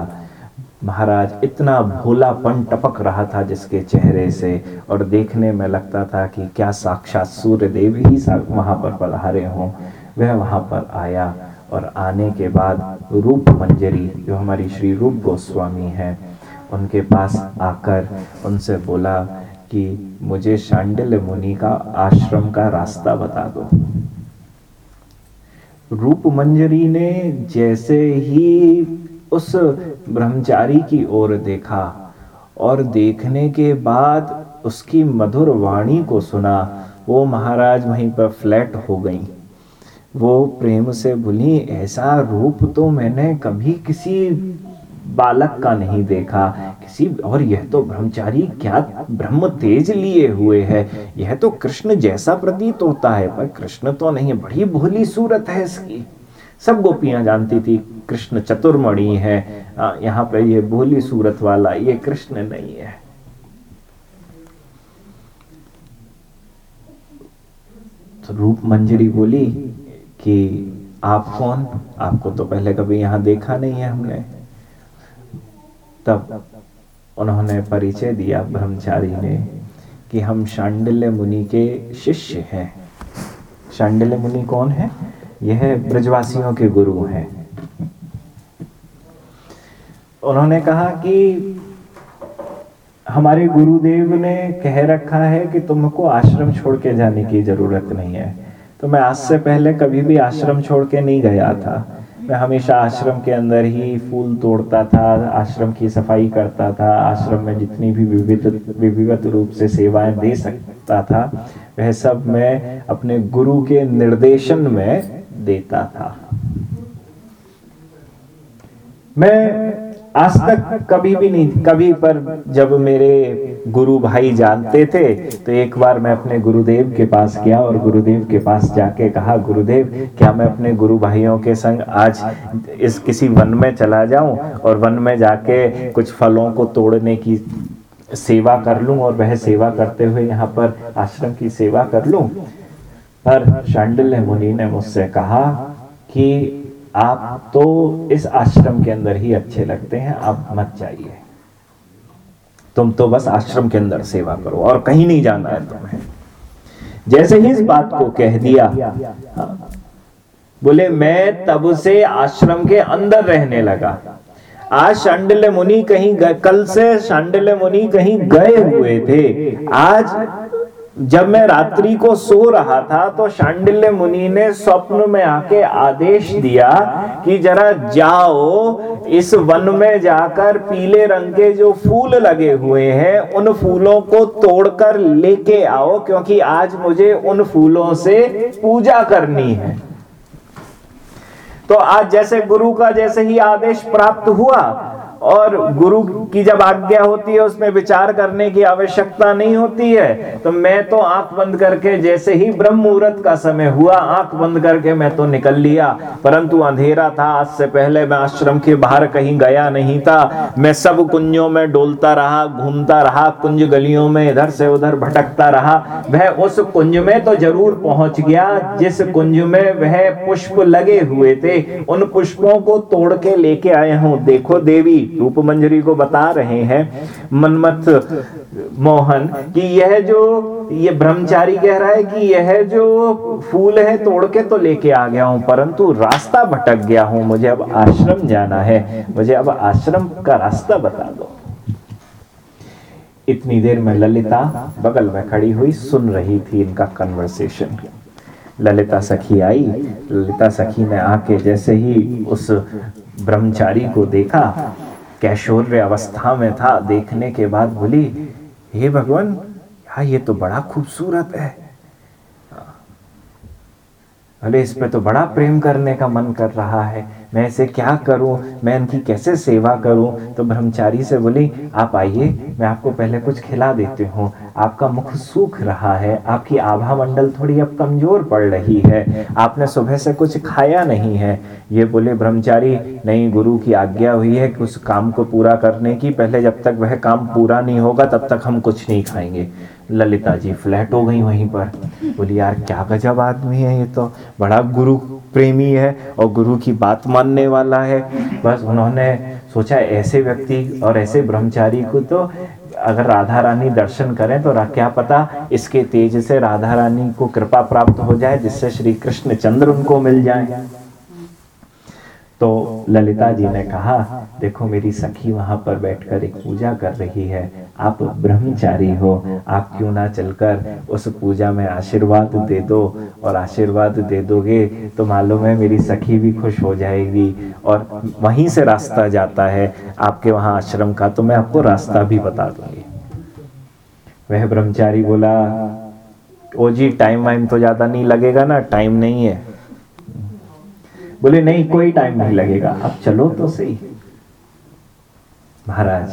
महाराज इतना भोलापन टपक रहा था जिसके चेहरे से, और देखने में लगता था कि क्या साक्षात सूर्य देव ही वहाँ पर पधारे हों। वह वहाँ पर आया, और आने के बाद रूप मंजरी जो हमारी श्री रूप गोस्वामी है उनके पास आकर उनसे बोला कि मुझे शांडिल्य मुनि का आश्रम का रास्ता बता दो। रूप मंजरी ने जैसे ही उस ब्रह्मचारी की ओर देखा और देखने के बाद उसकी मधुर वाणी को सुना, वो महाराज वहीं पर फ्लैट हो गई। वो प्रेम से बोली, ऐसा रूप तो मैंने कभी किसी बालक का नहीं देखा। किसी, और यह तो ब्रह्मचारी क्या ब्रह्म तेज लिए हुए है। यह तो कृष्ण जैसा प्रतीत होता है, पर कृष्ण तो नहीं, बड़ी भोली सूरत है इसकी। सब गोपियाँ जानती थी, कृष्ण चतुर्मणि है। यहाँ पे ये भोली सूरत वाला ये कृष्ण नहीं है। तो रूप मंजरी बोली कि, आप कौन? आपको तो पहले कभी यहाँ देखा नहीं है हमने। तब उन्होंने परिचय दिया ब्रह्मचारी ने कि हम शांडिल्य मुनि के शिष्य हैं। शांडिल्य मुनि कौन है? यह ब्रजवासियों के गुरु हैं। उन्होंने कहा कि हमारे गुरुदेव ने कह रखा है कि तुमको आश्रम छोड़ के जाने की ज़रूरत नहीं है। तो मैं आज से पहले कभी भी आश्रम छोड़ के नहीं गया था। मैं हमेशा आश्रम के अंदर ही फूल तोड़ता था, आश्रम की सफ़ाई करता था, आश्रम में जितनी भी विविध विविध रूप से सेवाएँ दे सकता था, वह सब मैं अपने गुरु के निर्देशन में देता था। मैं आज तक कभी भी नहीं, कभी पर जब मेरे गुरु भाई जानते थे तो एक बार मैं अपने गुरुदेव के पास गया और गुरुदेव के पास जाके कहा, गुरुदेव, क्या मैं अपने गुरु भाइयों के संग आज इस किसी वन में चला जाऊँ और वन में जाके कुछ फलों को तोड़ने की सेवा कर लूँ और वह सेवा करते हुए यहाँ पर आश्रम की सेवा कर लूँ? पर शांडिल्य मुनि ने मुझसे कहा कि आप तो इस आश्रम के अंदर ही अच्छे लगते हैं आप मत जाइए। तुम तो बस आश्रम के अंदर सेवा करो और कहीं नहीं जाना है तुम्हें। जैसे ही इस बात को कह दिया हाँ, बोले मैं तब से आश्रम के अंदर रहने लगा। आज शांडिल्य मुनि कहीं कल से शांडिल्य मुनि कहीं गए हुए थे। आज जब मैं रात्रि को सो रहा था तो शांडिल्य मुनि ने स्वप्न में आके आदेश दिया कि जरा जाओ, इस वन में जाकर पीले रंग के जो फूल लगे हुए हैं, उन फूलों को तोड़कर लेके आओ, क्योंकि आज मुझे उन फूलों से पूजा करनी है। तो आज जैसे गुरु का जैसे ही आदेश प्राप्त हुआ और गुरु की जब आज्ञा होती है, उसमें विचार करने की आवश्यकता नहीं होती है तो मैं तो आँख बंद करके जैसे ही ब्रह्म मुहूर्त का समय हुआ, आँख बंद करके मैं तो निकल लिया। परंतु अंधेरा था, आज से पहले मैं आश्रम के बाहर कहीं गया नहीं था। मैं सब कुंजों में डोलता रहा, घूमता रहा, कुंज गलियों में इधर से उधर भटकता रहा। वह उस कुंज में तो ज़रूर पहुँच गया, जिस कुंज में वह पुष्प लगे हुए थे। उन पुष्पों को तोड़ के लेके आए हूँ। देखो देवी रूप मंजरी को बता रहे हैं, मनमथ मोहन, कि यह जो ये ब्रह्मचारी कह रहा है कि यह जो फूल है तोड़ के तो लेके आ गया हूँ, परंतु रास्ता भटक गया हूँ, मुझे अब आश्रम जाना है, मुझे अब आश्रम का रास्ता बता दो। इतनी देर में ललिता बगल में खड़ी हुई सुन रही थी इनका कन्वर्सेशन ललिता सखी आई, ललिता सखी ने आके जैसे ही उस ब्रह्मचारी को देखा कैशोर्य अवस्था में था। देखने के बाद बोली, हे भगवान हा ये तो बड़ा खूबसूरत है? अरे इस पे तो बड़ा प्रेम करने का मन कर रहा है। मैं इसे क्या करूँ? मैं इनकी कैसे सेवा करूँ? तो ब्रह्मचारी से बोली, आप आइए, मैं आपको पहले कुछ खिला देती हूँ। आपका मुख सूख रहा है, आपकी आभा मंडल थोड़ी अब कमज़ोर पड़ रही है। आपने सुबह से कुछ खाया नहीं है। ये बोले, ब्रह्मचारी, नहीं, गुरु की आज्ञा हुई है कि उस काम को पूरा करने की। पहले जब तक वह काम पूरा नहीं होगा, तब तक हम कुछ नहीं खाएँगे। ललिता जी फ्लैट हो गई वहीं पर। बोली, यार, क्या गजब आदमी है ये तो। बड़ा गुरु प्रेमी है और गुरु की बात मानने वाला है। बस उन्होंने सोचा ऐसे व्यक्ति और ऐसे ब्रह्मचारी को तो अगर राधा रानी दर्शन करें तो क्या पता इसके तेज से राधा रानी को कृपा प्राप्त हो जाए, जिससे श्री कृष्ण चंद्र उनको मिल जाए। तो ललिता जी ने कहा, देखो मेरी सखी वहाँ पर बैठकर एक पूजा कर रही है। आप ब्रह्मचारी हो, आप क्यों ना चलकर उस पूजा में आशीर्वाद दे दो। और आशीर्वाद दे दोगे तो मालूम है मेरी सखी भी खुश हो जाएगी। और वहीं से रास्ता जाता है। आपके वहाँ आश्रम का तो मैं आपको रास्ता भी बता दूँगी। वह ब्रह्मचारी बोला, ओ जी टाइम वाइम तो ज़्यादा नहीं लगेगा ना टाइम नहीं है। बोले, नहीं, कोई टाइम नहीं लगेगा। अब चलो तो सही। महाराज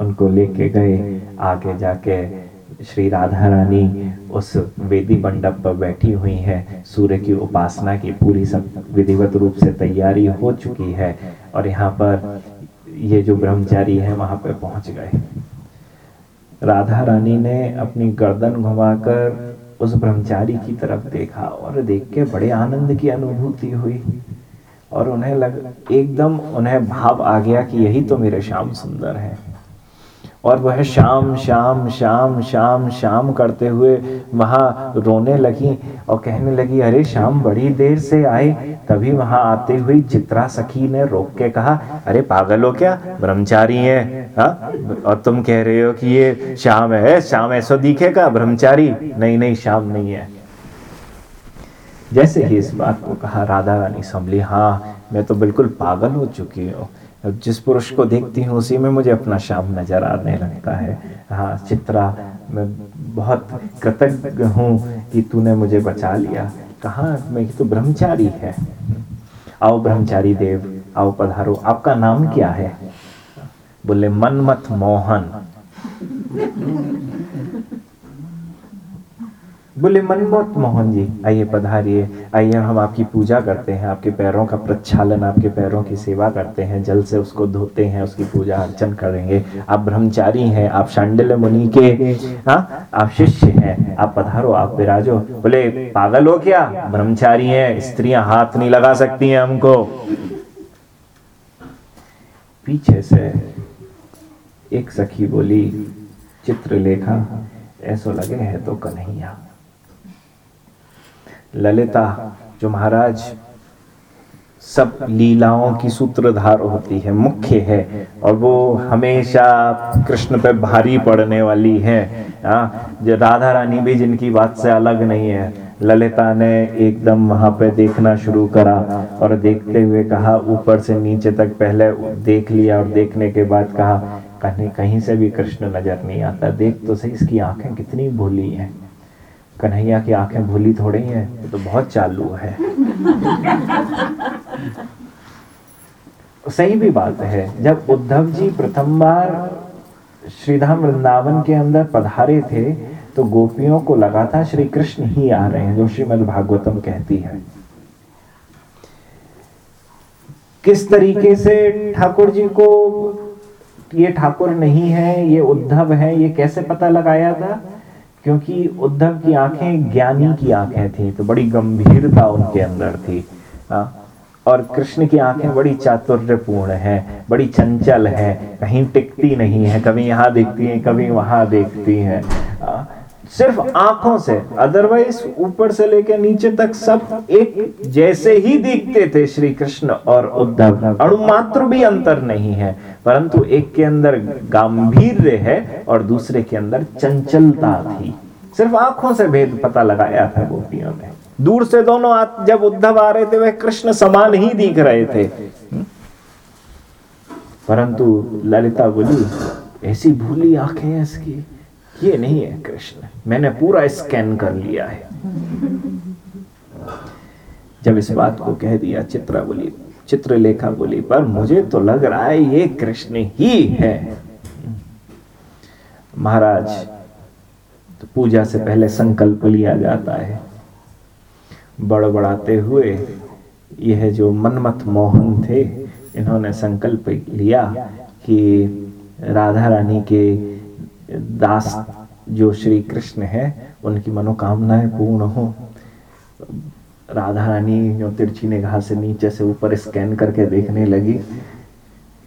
उनको लेके गए। आगे जाके श्री राधा रानी उस वेदी मंडप पर बैठी हुई है। सूर्य की उपासना की पूरी सब विधिवत रूप से तैयारी हो चुकी है और यहाँ पर ये जो ब्रह्मचारी है, वहाँ पर पहुँच गए। राधा रानी ने अपनी गर्दन घुमाकर उस ब्रह्मचारी की तरफ़ देखा और देख के बड़े आनंद की अनुभूति हुई और उन्हें लग, एकदम उन्हें भाव आ गया कि यही तो मेरे श्याम सुंदर है। और वह शाम शाम शाम शाम शाम करते हुए वहाँ रोने लगी और कहने लगी, अरे, शाम बड़ी देर से आए तभी वहाँ आते हुए चित्रा सखी ने रोक के कहा, अरे, पागल हो क्या? ब्रह्मचारी है, हा? और तुम कह रहे हो कि ये शाम है, शाम ऐसा दिखेगा, ब्रह्मचारी? नहीं नहीं, शाम नहीं है। जैसे ही इस बात को कहा, राधा रानी संभली हाँ मैं तो बिल्कुल पागल हो चुकी हूँ। जिस पुरुष को देखती हूँ, उसी में मुझे अपना शाम नज़र आने लगता है। हाँ चित्रा, मैं बहुत कृतज्ञ हूँ कि तूने मुझे बचा लिया। कहा? मैं तो ब्रह्मचारी है। आओ ब्रह्मचारी देव, आओ पधारो। आपका नाम क्या है? बोले मनमत मोहन। बोले मनमोत मोहन जी, आइए पधारिए। आइए, हम आपकी पूजा करते हैं, आपके पैरों का प्रक्षालन, आपके पैरों की सेवा करते हैं, जल से उसको धोते हैं, उसकी पूजा अर्चन करेंगे। आप ब्रह्मचारी हैं, आप शांडिल मुनि के हाँ आप शिष्य हैं, आप पधारो, आप विराजो। बोले, पागल हो क्या? ब्रह्मचारी हैं, स्त्रियाँ हाथ नहीं लगा सकती हैं हमको। पीछे से एक सखी बोली, चित्रलेखा, ऐसा लगे है तो कन्हैया। ललिता जो महाराज सब लीलाओं की सूत्रधार होती है मुख्य है और वो हमेशा कृष्ण पे भारी पड़ने वाली है। हाँ, जो राधा रानी भी जिनकी बात से अलग नहीं है। ललिता ने एकदम वहाँ पे देखना शुरू करा और देखते हुए कहा ऊपर से नीचे तक पहले देख लिया और देखने के बाद कहा कहीं कहीं से भी कृष्ण नज़र नहीं आता। देख तो सही इसकी आँखें कितनी भोली हैं। कन्हैया की आँखें भूली थोड़ी हैं तो बहुत चालू है। सही भी बात है, जब उद्धव जी प्रथम बार श्रीधाम वृंदावन के अंदर पधारे थे तो गोपियों को लगा था श्री कृष्ण ही आ रहे हैं, जो श्रीमद भागवतम कहती है। किस तरीके से ठाकुर जी को ये ठाकुर नहीं है, ये उद्धव है, ये कैसे पता लगाया था? क्योंकि उद्धव की आँखें ज्ञानी की आँखें थी तो बड़ी गंभीरता उनके अंदर थी। आ, और कृष्ण की आँखें बड़ी चातुर्यपूर्ण है बड़ी चंचल है कहीं टिकती नहीं है कभी यहाँ देखती है कभी वहाँ देखती है। आ, सिर्फ़ आँखों से अदरवाइज़ ऊपर से लेकर नीचे तक सब एक जैसे ही दिखते थे श्री कृष्ण और उद्धव। अणुमात्र भी अंतर नहीं है, परंतु एक के अंदर गंभीर है और दूसरे के अंदर चंचलता थी। सिर्फ़ आँखों से भेद पता लगाया था गोपियों ने। दूर से दोनों जब उद्धव आ रहे थे, वह कृष्ण समान ही दिख रहे थे। परंतु ललिता बोली, ऐसी भूली आँखें इसकी? ये नहीं है कृष्ण। मैंने पूरा स्कैन कर लिया है। जब इस बात को कह दिया चित्रा बोली चित्रलेखा बोली, पर मुझे तो लग रहा है ये कृष्ण ही है। महाराज तो पूजा से पहले संकल्प लिया जाता है। बड़बड़ाते हुए यह जो मनमत मोहन थे, इन्होंने संकल्प लिया कि राधा रानी के दास जो श्री कृष्ण है, उनकी मनोकामनाएँ पूर्ण हो। राधा रानी जो तिरछी निगाह से नीचे से ऊपर स्कैन करके देखने लगी।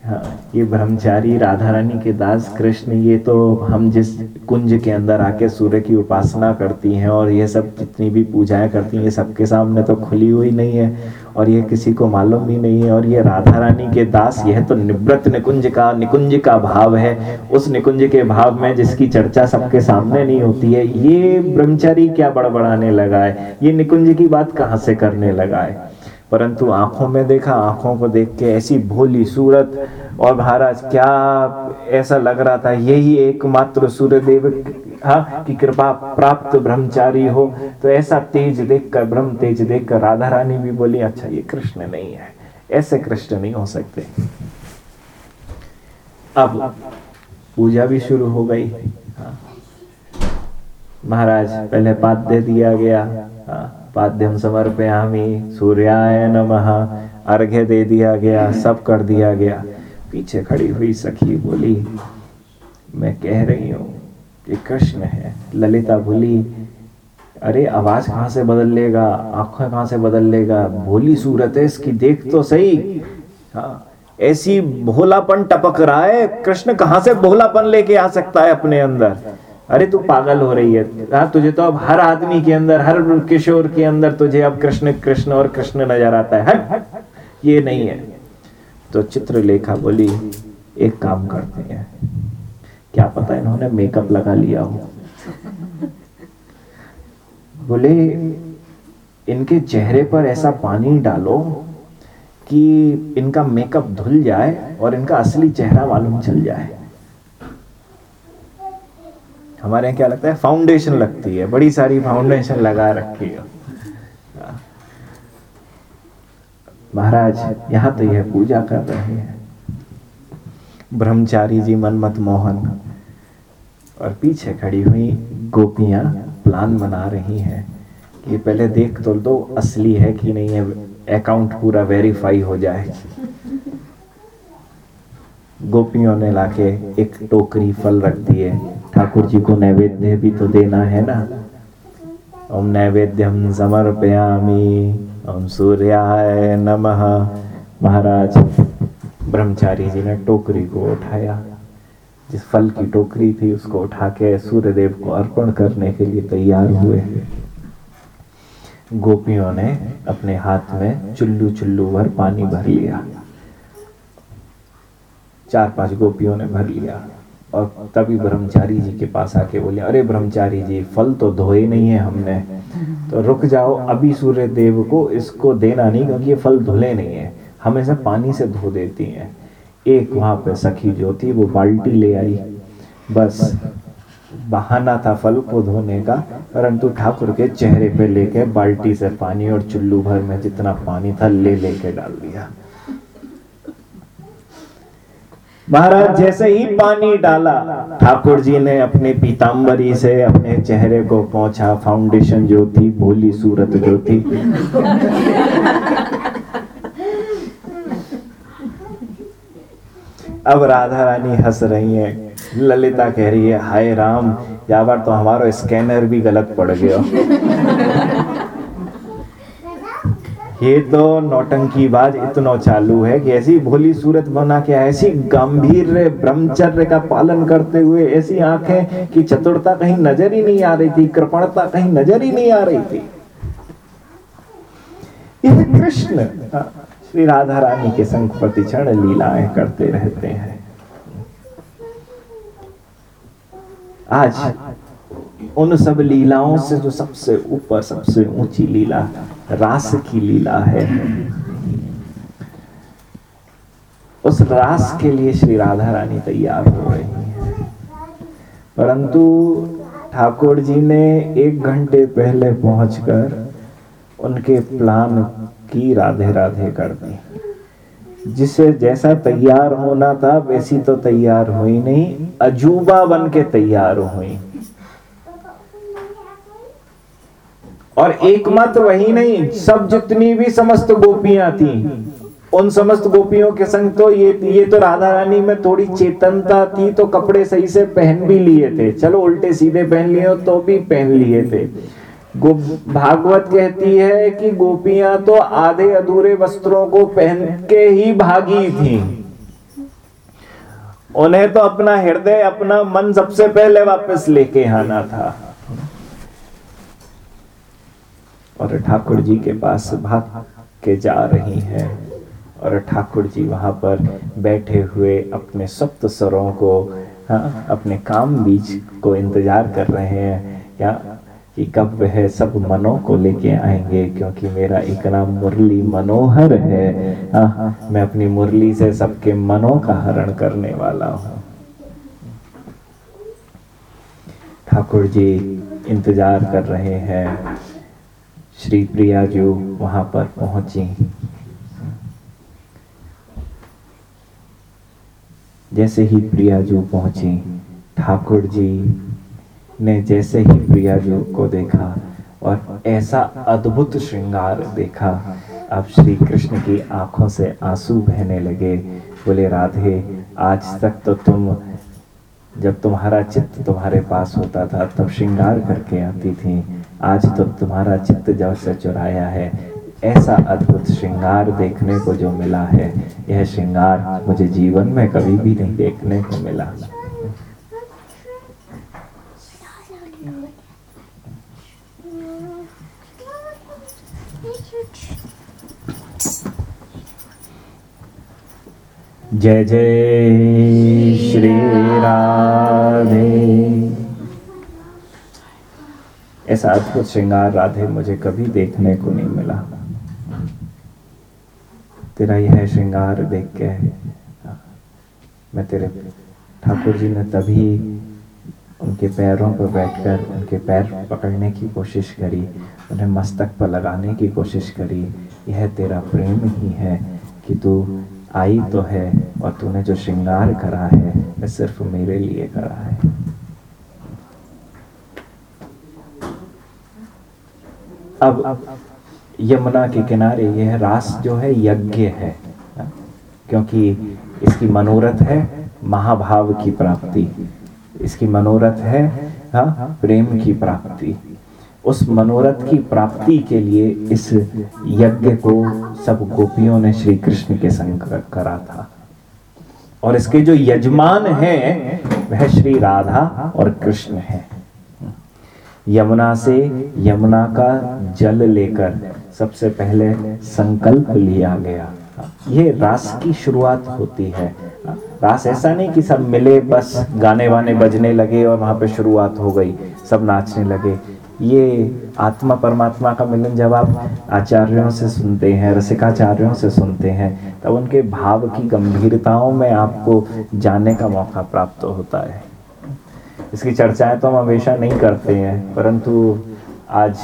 हाँ ये ब्रह्मचारी राधा रानी के दास कृष्ण, ये तो हम जिस कुंज के अंदर आके सूर्य की उपासना करती हैं और ये सब जितनी भी पूजाएँ करती हैं, ये सबके सामने तो खुली हुई नहीं है। और ये किसी को मालूम भी नहीं है और ये राधा रानी के दास, यह तो निवृत निकुंज का निकुंज का भाव है। उस निकुंज के भाव में जिसकी चर्चा सबके सामने नहीं होती है, ये ब्रह्मचारी क्या बड़बड़ाने लगा है? ये निकुंज की बात कहाँ से करने लगा है? परंतु आँखों में देखा, आँखों को देख के ऐसी भोली सूरत और महाराज, क्या ऐसा लग रहा था? यही एकमात्र सूर्यदेव हाँ की कृपा प्राप्त ब्रह्मचारी हो। तो ऐसा तेज देखकर, ब्रह्म तेज देखकर राधा रानी भी बोली अच्छा ये कृष्ण नहीं है। ऐसे कृष्ण नहीं हो सकते। अब पूजा भी शुरू हो गई। हाँ। महाराज, पहले पाद्य दिया गया। हाँ। पाद्यम समर्पयामी। सूर्याय नमः। अर्घ्य दे दिया गया, सब कर दिया गया। पीछे खड़ी हुई सखी बोली, मैं कह रही हूँ कि कृष्ण है। ललिता बोली, अरे, आवाज़ कहाँ से बदल लेगा? आँखें कहाँ से बदल लेगा? भोली सूरत है, इसकी देख तो सही। हाँ ऐसी भोलापन टपक रहा है। कृष्ण कहाँ से भोलापन लेके आ सकता है अपने अंदर? अरे तू पागल हो रही है। हाँ तुझे तो अब हर आदमी के अंदर, हर किशोर के अंदर तुझे अब कृष्ण कृष्ण और कृष्ण नज़र आता है। ये नहीं है। तो चित्रलेखा बोली, एक काम करते हैं। क्या पता इन्होंने मेकअप लगा लिया हो। बोले, इनके चेहरे पर ऐसा पानी डालो कि इनका मेकअप धुल जाए और इनका असली चेहरा मालूम चल जाए। हमारे यहाँ क्या लगता है? फाउंडेशन लगती है। बड़ी सारी फाउंडेशन लगा रखी है। महाराज यहाँ तो यह पूजा कर रहे हैं। ब्रह्मचारी जी मनमत मोहन। और पीछे खड़ी हुई गोपियाँ प्लान बना रही हैं। कि पहले देख तो दो असली है कि नहीं है। अकाउंट पूरा वेरीफाई हो जाए। गोपियों ने लाके एक टोकरी फल रख दिए। ठाकुर जी को नैवेद्य भी तो देना है ना। ओम नैवेद्यम समर्पयामी, ओम सूर्याय नमः। महाराज ब्रह्मचारी जी ने टोकरी को उठाया। जिस फल की टोकरी थी उसको उठा के सूर्यदेव को अर्पण करने के लिए तैयार हुए। गोपियों ने अपने हाथ में चुल्लू चुल्लू भर पानी भर लिया। चार पाँच गोपियों ने भर लिया। और तभी ब्रह्मचारी जी के पास आके बोले, अरे ब्रह्मचारी जी, फल तो धोए नहीं है हमने। तो रुक जाओ, अभी सूर्य देव को इसको देना नहीं, क्योंकि ये फल धुले नहीं है। हमेशा पानी से धो देती हैं। एक वहाँ पे सखी जो थी, वो बाल्टी ले आई। बस, बहाना था फल को धोने का, परंतु ठाकुर के चेहरे पे लेके बाल्टी से पानी और चुल्लू भर में जितना पानी था, ले लेके डाल दिया। महाराज, जैसे ही पानी डाला, ठाकुर जी ने अपने पीताम्बरी से अपने चेहरे को पहुँचा फाउंडेशन जो थी, भोली सूरत जो थी। अब राधा रानी हंस रही है। ललिता कह रही है, हाय राम या बार तो हमारा स्कैनर भी गलत पड़ गया। ये तो नौटंकी बाज इतना चालू है कि ऐसी भोली सूरत बना के ऐसी गंभीर ब्रह्मचर्य का पालन करते हुए ऐसी आँखें कि चतुरता कहीं नज़र ही नहीं आ रही थी कृपणता कहीं नज़र ही नहीं आ रही थी। यह कृष्ण हाँ, श्री राधा रानी के संग प्रतिक्षण लीलाएँ करते रहते हैं। आज उन सब लीलाओं से जो सबसे ऊपर, सबसे ऊँची लीला, रास की लीला है। उस रास के लिए श्री राधा रानी तैयार हो रही है। परंतु ठाकुर जी ने एक घंटे पहले पहुंचकर उनके प्लान की राधे राधे कर दी। जिसे जैसा तैयार होना था, वैसी तो तैयार हुई नहीं, अजूबा बन के तैयार हुई। और एकमात्र वही नहीं, सब जितनी भी समस्त गोपियाँ थी, उन समस्त गोपियों के संग तो ये ये तो राधा रानी में थोड़ी चेतनता थी तो कपड़े सही से पहन भी लिए थे। चलो उल्टे सीधे पहन लिए तो भी पहन लिए थे। भागवत कहती है कि गोपियाँ तो आधे अधूरे वस्त्रों को पहन के ही भागी थी। उन्हें तो अपना हृदय, अपना मन सबसे पहले वापस लेके आना था। और ठाकुर जी के पास भाग के जा रही हैं। और ठाकुर जी वहाँ पर बैठे हुए अपने सप्त स्वरों को हाँ अपने काम बीज को इंतज़ार कर रहे हैं। या कि कब वह सब मनों को लेके आएँगे? क्योंकि मेरा एक नाम मुरली मनोहर है। हाँ मैं अपनी मुरली से सबके मनों का हरण करने वाला हूँ। ठाकुर जी इंतज़ार कर रहे हैं। श्री प्रिया जो वहाँ पर पहुँची। जैसे ही प्रिया जो पहुँची, ठाकुर जी ने जैसे ही प्रिया जो को देखा और ऐसा अद्भुत श्रृंगार देखा, अब श्री कृष्ण की आँखों से आँसू बहने लगे। बोले, राधे, आज तक तो तुम, जब तुम्हारा चित्त तुम्हारे पास होता था, तब श्रृंगार करके आती थी। आज तो तुम्हारा चित्त जब से चुराया है, ऐसा अद्भुत श्रृंगार देखने को जो मिला है, यह श्रृंगार मुझे जीवन में कभी भी नहीं देखने को मिला। जय जय श्री राधे। ऐसा अद्भुत श्रृंगार राधे मुझे कभी देखने को नहीं मिला। तेरा यह श्रृंगार देख के मैं तेरे ठाकुर जी ने तभी उनके पैरों पर बैठकर उनके पैर पकड़ने की कोशिश करी, उन्हें मस्तक पर लगाने की कोशिश करी, यह तेरा प्रेम ही है कि तू आई तो है और तूने जो श्रृंगार करा है, वह सिर्फ़ मेरे लिए करा है। अब यमुना के किनारे यह रास जो है यज्ञ है क्योंकि इसकी मनोरथ है महाभाव की प्राप्ति। इसकी मनोरथ है हाँ प्रेम की प्राप्ति। उस मनोरथ की प्राप्ति के लिए इस यज्ञ को सब गोपियों ने श्री कृष्ण के संग करा था। और इसके जो यजमान हैं, वह श्री राधा और कृष्ण है। यमुना से यमुना का जल लेकर सबसे पहले संकल्प लिया गया। ये रास की शुरुआत होती है। रास ऐसा नहीं कि सब मिले, बस गाने वाने बजने लगे और वहाँ पे शुरुआत हो गई, सब नाचने लगे। ये आत्मा परमात्मा का मिलन जब आप आचार्यों से सुनते हैं, रसिकाचार्यों से सुनते हैं, तब उनके भाव की गंभीरताओं में आपको जानने का मौका प्राप्त होता है। इसकी चर्चाएँ तो हम हमेशा नहीं करते हैं, परंतु आज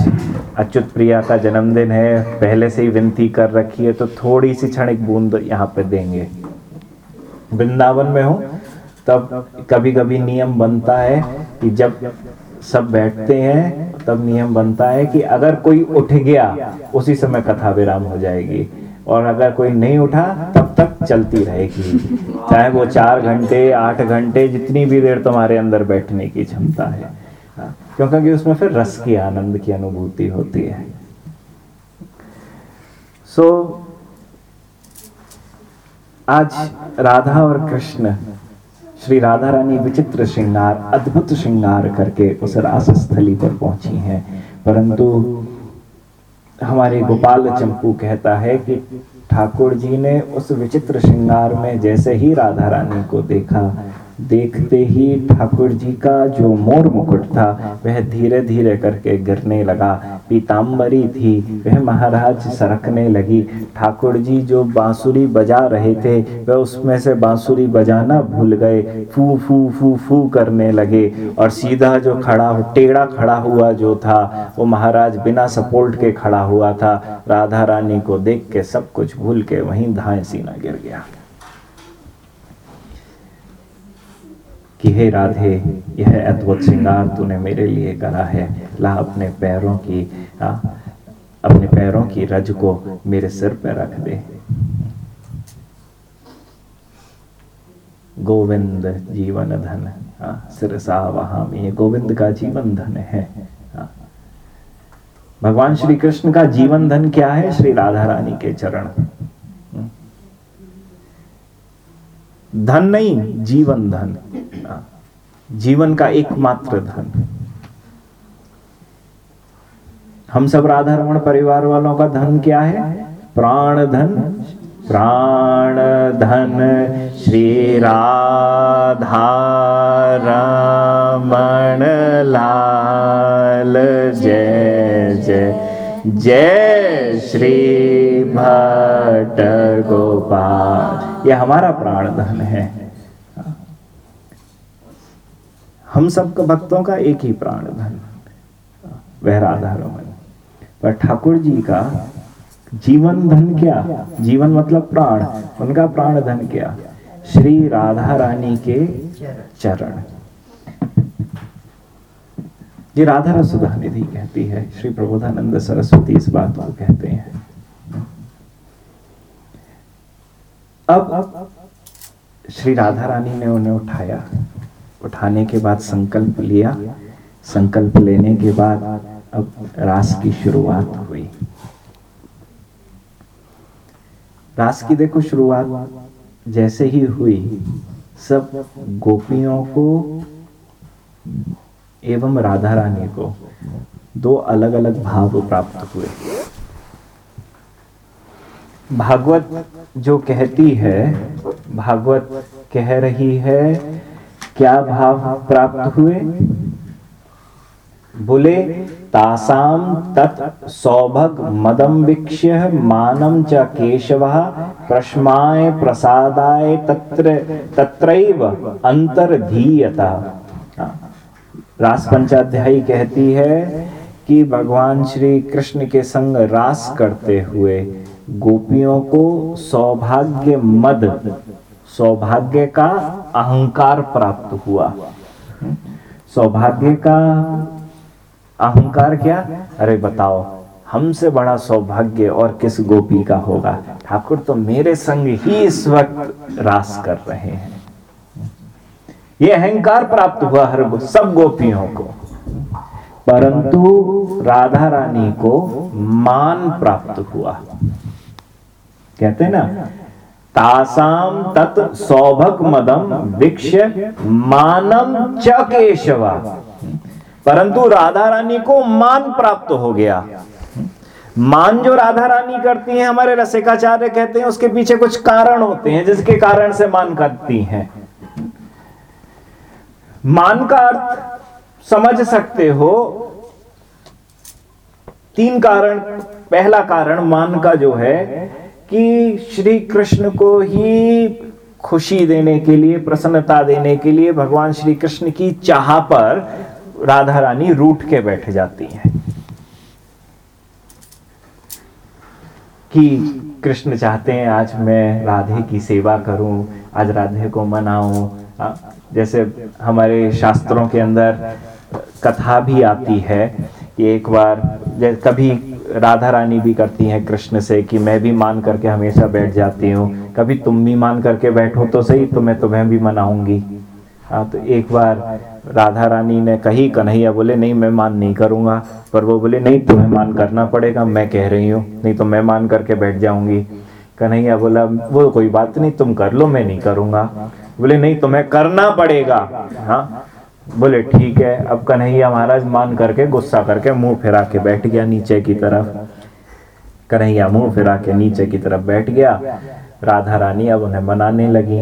अच्युत प्रिया का जन्मदिन है, पहले से ही विनती कर रखी है तो थोड़ी सी क्षणिक बूंद यहाँ पे देंगे। वृंदावन में हो, तब कभी कभी नियम बनता है कि जब सब बैठते हैं, तब नियम बनता है कि अगर कोई उठ गया, उसी समय कथा विराम हो जाएगी। और अगर कोई नहीं उठा तब तक चलती रहेगी। चाहे वो चार घंटे आठ घंटे जितनी भी देर तुम्हारे अंदर बैठने की क्षमता है। हाँ, क्योंकि उसमें फिर रस की आनंद की अनुभूति होती है। सो so, आज राधा और कृष्ण श्री राधा रानी विचित्र श्रृंगार अद्भुत श्रृंगार करके उस रास स्थली पर पहुँची हैं। परंतु हमारे गोपाल चंपू कहता है कि ठाकुर जी ने उस विचित्र श्रृंगार में जैसे ही राधा रानी को देखा देखते ही ठाकुर जी का जो मोर मुकुट था, वह धीरे धीरे करके गिरने लगा। पीताम्बरी थी, वह महाराज सरकने लगी। ठाकुर जी जो बांसुरी बजा रहे थे, वह उसमें से बांसुरी बजाना भूल गए। फू फू फू फू करने लगे और सीधा जो खड़ा टेढ़ा खड़ा हुआ जो था, वो महाराज बिना सपोर्ट के खड़ा हुआ था। राधा रानी को देख के सब कुछ भूल के वहीं धाए सीना गिर गया। कि हे राधे यह अद्भुत श्रृंगार तूने मेरे लिए करा है। ला अपने पैरों की आ, अपने पैरों की रज को मेरे सिर पर रख दे। गोविंद जीवन धन सिर सा वहाँ में। गोविंद का जीवन धन है भगवान श्री कृष्ण का जीवन धन क्या है? श्री राधा रानी के चरण। धन नहीं जीवन धन। जीवन का एकमात्र धन हम सब राधा रमण परिवार वालों का धन क्या है? प्राण धन। प्राण धन श्री राधा रमण लाल। जय जय। जय श्री भट्ट गोपाल। यह हमारा प्राण धन है। हम सब भक्तों का एक ही प्राण धन। वह राधा रमन पर ठाकुर जी का जीवन धन क्या? जीवन मतलब प्राण। उनका प्राण धन क्या? श्री राधा रानी के चरण। ये राधा रसुधा निधि कहती है, श्री प्रबोधानंद सरस्वती इस बात को कहते हैं। अब श्री राधा रानी ने उन्हें उठाया। उठाने के बाद संकल्प लिया। संकल्प लेने के बाद अब रास की शुरुआत हुई। रास की देखो शुरुआत जैसे ही हुई, सब गोपियों को एवं राधा रानी को दो अलग अलग भाव प्राप्त हुए। भागवत जो कहती है, भागवत कह रही है क्या भाव प्राप्त हुए? बोले तासाम तत् सौभग मदम वीक्ष्य मानम च केशव प्रश्माय प्रसादाय तत्र तत्रैव अंतर्धीयता रास पंचाध्यायी कहती है कि भगवान श्री कृष्ण के संग रास करते हुए गोपियों को सौभाग्य मद सौभाग्य का अहंकार प्राप्त हुआ। सौभाग्य का अहंकार क्या? अरे बताओ, हमसे बड़ा सौभाग्य और किस गोपी का होगा? ठाकुर तो मेरे संग ही इस वक्त रास कर रहे हैं। ये अहंकार प्राप्त हुआ हर सब गोपियों को। परंतु राधा रानी को मान प्राप्त हुआ। कहते ना तासाम तत् सौभक मदम दीक्ष मानम च केशवा। परंतु राधा रानी को मान प्राप्त हो गया। मान जो राधा रानी करती हैं, हमारे रसिकाचार्य कहते हैं, उसके पीछे कुछ कारण होते हैं, जिसके कारण से मान करती हैं। मान का अर्थ, समझ सकते हो, तीन कारण, पहला कारण मान का जो है कि श्री कृष्ण को ही खुशी देने के लिए, प्रसन्नता देने के लिए भगवान श्री कृष्ण की चाह पर राधा रानी रूठ के बैठ जाती हैं। कि कृष्ण चाहते हैं, आज मैं राधे की सेवा करूँ, आज राधे को मनाऊं। जैसे हमारे शास्त्रों के अंदर कथा भी आती है कि एक बार कभी राधा रानी भी करती हैं कृष्ण से कि मैं भी मान करके हमेशा बैठ जाती हूँ। कभी तुम भी मान करके बैठो तो सही तो मैं तुम्हें भी मनाऊँगी। हाँ तो एक बार राधा रानी ने कही, कन्हैया बोले, नहीं, मैं मान नहीं करूँगा। पर वो बोले, नहीं, तुम्हें मान करना पड़ेगा, मैं कह रही हूँ। नहीं तो मैं मान करके बैठ जाऊँगी। कन्हैया बोला, वो कोई बात नहीं, तुम कर लो, मैं नहीं करूँगा। बोले, नहीं, तुम्हें करना पड़ेगा। हाँ बोले ठीक है अब कन्हैया महाराज मान करके गुस्सा करके मुँह फिरा के बैठ गया नीचे की तरफ़। कन्हैया मुँह फिरा के नीचे की तरफ़ बैठ गया। राधा रानी अब उन्हें मनाने लगी।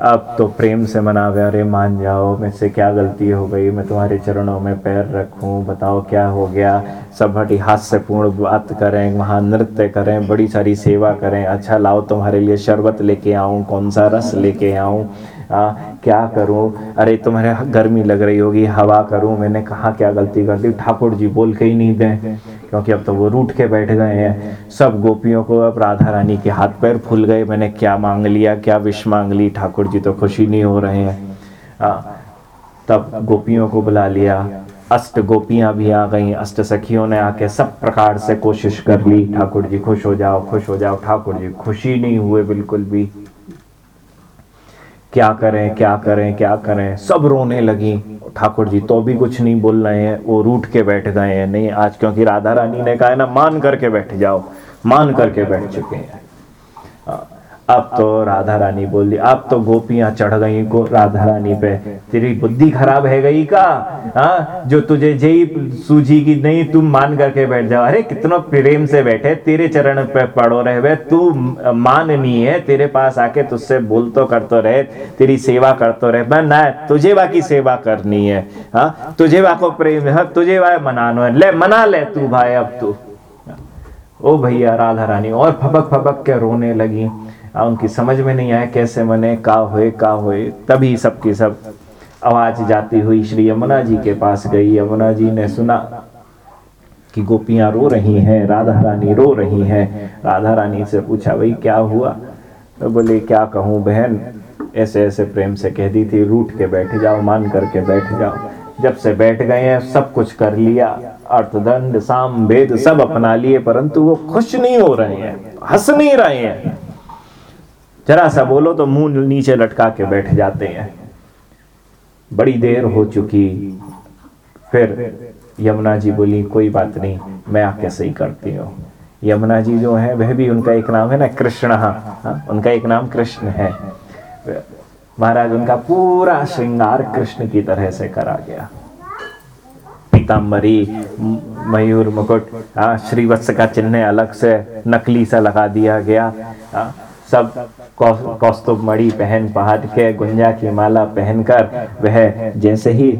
अब तो प्रेम से मनावे अरे मान जाओ मुझसे क्या गलती हो गई? मैं तुम्हारे चरणों में पैर रखूँ। बताओ क्या हो गया? सब हटी हास्यपूर्ण बात करें वहाँ नृत्य करें बड़ी सारी सेवा करें। अच्छा लाओ तुम्हारे लिए शरबत लेके आऊँ कौन सा रस लेके आऊँ? आ, क्या करूँ? अरे, तुम्हारे गर्मी लग रही होगी, हवा करूँ? मैंने कहा, क्या गलती कर दी? ठाकुर जी बोल के ही नहीं दें क्योंकि अब तो वो रूठ के बैठ गए हैं। सब गोपियों को अब राधा रानी के हाथ पैर फूल गए। मैंने क्या मांग लिया, क्या विश मांग ली? ठाकुर जी तो खुशी नहीं हो रहे हैं। तब गोपियों को बुला लिया। अष्ट गोपियाँ भी आ गई। अष्ट सखियों ने आके सब प्रकार से कोशिश कर ली। ठाकुर जी खुश हो जाओ, खुश हो जाओ। ठाकुर जी खुशी नहीं हुए बिल्कुल भी। क्या करें क्या करें क्या करें? सब रोने लगी। ठाकुर जी तो भी कुछ नहीं बोल रहे हैं। वो रूठ के बैठ गए हैं। नहीं, आज क्योंकि राधा रानी ने कहा है ना, मान करके बैठ जाओ। मान करके बैठ चुके हैं। अब तो राधा रानी बोल बोली अब तो गोपियाँ चढ़ गई गो राधा रानी पे। तेरी बुद्धि खराब है गई का? हाँ? जो तुझे जई सूझी की नहीं, तुम मान करके बैठ जाओ। अरे कितना प्रेम से बैठे, तेरे चरण पे पड़ो रहे तू मान नहीं है, तेरे पास आके तुझसे बोल तो कर तो रहे, तेरी सेवा कर तो रहे। मैं ना तुझे बाकी सेवा करनी है। हाँ? तुझे को प्रेम है, तुझे वा मनानो है। ले, मना ले तू भाई, अब तू। ओ भैया, राधा रानी, और फबक फबक के रोने लगी। उनकी समझ में नहीं आया कैसे मने, का हुए, का होए, तभी सबकी सब आवाज़ जाती हुई श्री यमुना जी के पास गई। यमुना जी ने सुना कि गोपियाँ रो रही हैं, राधा रानी रो रही हैं। राधा रानी से पूछा, भाई, क्या हुआ? तो बोले, क्या कहूँ बहन? ऐसे ऐसे प्रेम से कह दी थी, रूठ के बैठ जाओ, मान करके बैठ जाओ। जब से बैठ गए हैं, सब कुछ कर लिया। अर्थदंड, साम वेद सब अपना लिए, परंतु वो खुश नहीं हो रहे हैं, हंस नहीं रहे हैं। जरा सा बोलो तो मुँह नीचे लटका के बैठ जाते हैं। बड़ी देर हो चुकी। फिर यमुना जी बोली, कोई बात नहीं, मैं आके सही करती हूँ। यमुना जी जो है, वह भी उनका एक नाम है ना, कृष्ण। हाँ उनका एक नाम कृष्ण है। महाराज, उनका पूरा श्रृंगार कृष्ण की तरह से करा गया। पीताम्बरी, मयूर मुकुट हाँ श्रीवत्स का चिन्ह अलग से नकली सा लगा दिया गया। हाँ सब कौस्तुभ मणि पहन पहाड़ के गुंजा की माला पहनकर वह जैसे ही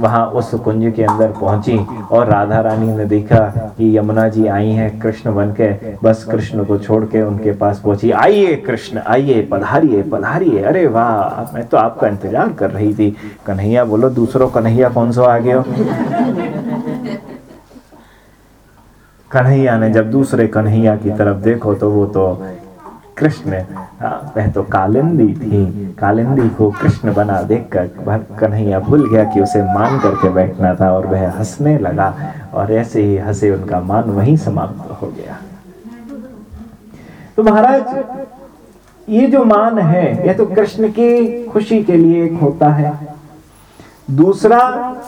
वहाँ उस कुंज के अंदर पहुँची और राधा रानी ने देखा कि यमुना जी आई हैं, कृष्ण बन के बस कृष्ण को छोड़ के उनके पास पहुँची। आइए कृष्ण, आइए, पधारिए पधारिए। अरे वाह, मैं तो आपका इंतज़ार कर रही थी। कन्हैया बोलो, दूसरों कन्हैया कौन सा आ गया? कन्हैया ने जब दूसरे कन्हैया की तरफ़ देखो तो वो तो कृष्ण। हाँ, वह तो कालिंदी थी। कालिंदी को कृष्ण बना देखकर कन्हैया भूल गया कि उसे मान करके बैठना था और वह हंसने लगा। और ऐसे ही हंसे उनका मान वहीं समाप्त हो गया। तो महाराज ये जो मान है यह तो कृष्ण की खुशी के लिए एक होता है। दूसरा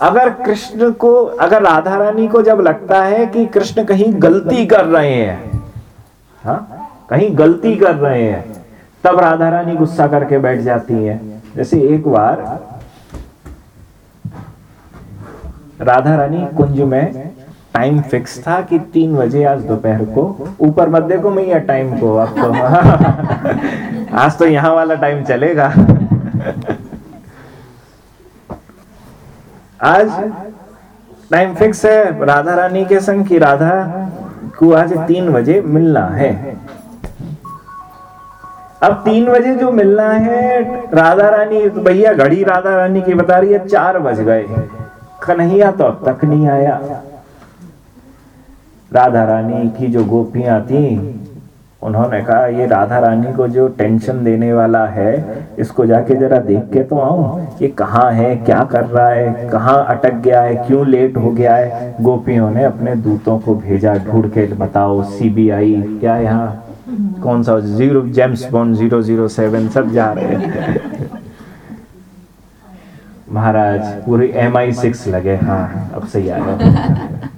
अगर कृष्ण को अगर राधा रानी को जब लगता है कि कृष्ण कहीं गलती कर रहे हैं हाँ कहीं गलती कर रहे हैं, तब राधा रानी गुस्सा करके बैठ जाती है। जैसे एक बार राधा रानी कुंज में टाइम फिक्स था कि तीन बजे आज दोपहर को, ऊपर मत देखो मैं या टाइम को, अब तो [LAUGHS] आज तो यहाँ वाला टाइम चलेगा। आज टाइम फिक्स है राधा रानी के संग की राधा को आज तीन बजे मिलना है। अब तीन बजे जो मिलना है, राधा रानी तो भैया घड़ी राधा रानी की बता रही है, चार बज गए कन्हैया तो अब तक नहीं आया। राधा रानी की जो गोपियाँ थी, उन्होंने कहा, ये राधा रानी को जो टेंशन देने वाला है, इसको जाके जरा देख के तो आऊँ ये कहाँ है, क्या कर रहा है, कहाँ अटक गया है, क्यों लेट हो गया है? गोपियों ने अपने दूतों को भेजा, ढूंढ के बताओ, सीबीआई क्या यहाँ? कौन सा zero James Bond zero zero seven सब जा रहे हैं। महाराज, पूरे एम आई सिक्स लगे हाँ अब सही आ गया।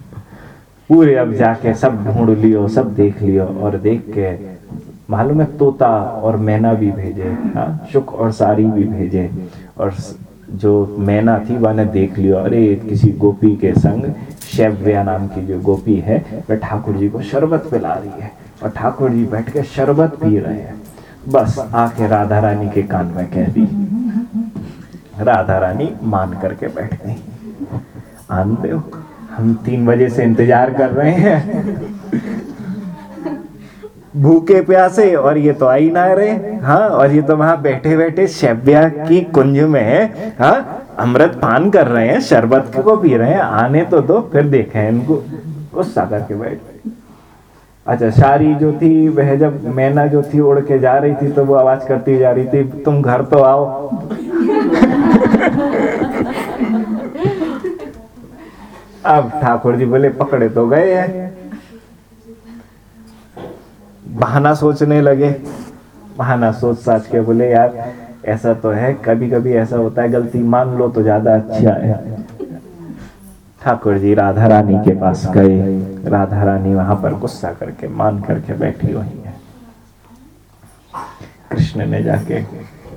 पूरे अब जाके सब ढूंढ लियो, सब देख लियो और देख के मालूम है, तोता और मैना भी भेजे हाँ शुक और सारी भी भेजे। और जो मैना थी वह ने देख लियो। अरे, किसी गोपी के संग शैव्या नाम की जो गोपी है, वह ठाकुर जी को शरबत पिला रही है। और ठाकुर जी बैठ के शरबत पी रहे हैं। बस आके राधा रानी के कान में कह दी। राधा रानी मान करके बैठ गई। आनते हो हम तीन बजे से इंतज़ार कर रहे हैं। भूखे प्यासे, और ये तो आई ना रहे। हाँ और ये तो वहाँ बैठे बैठे शैब्या की कुंज में है। हाँ अमृत पान कर रहे हैं, शरबत को पी रहे हैं। आने तो दो, फिर देखे इनको। गुस्सा करके बैठ। अच्छा शारी जो थी, वह जब मैना जो थी उड़ के जा रही थी तो वो आवाज़ करती जा रही थी, तुम घर तो आओ। अब ठाकुर जी बोले, पकड़े तो गए हैं। बहाना सोचने लगे। बहाना सोच साच के बोले, यार, ऐसा तो है कभी कभी ऐसा होता है, गलती मान लो तो ज़्यादा अच्छा है। ठाकुर जी राधा रानी के पास गए। राधा रानी वहाँ पर गुस्सा करके, मान करके बैठी हुई है। कृष्ण ने जाके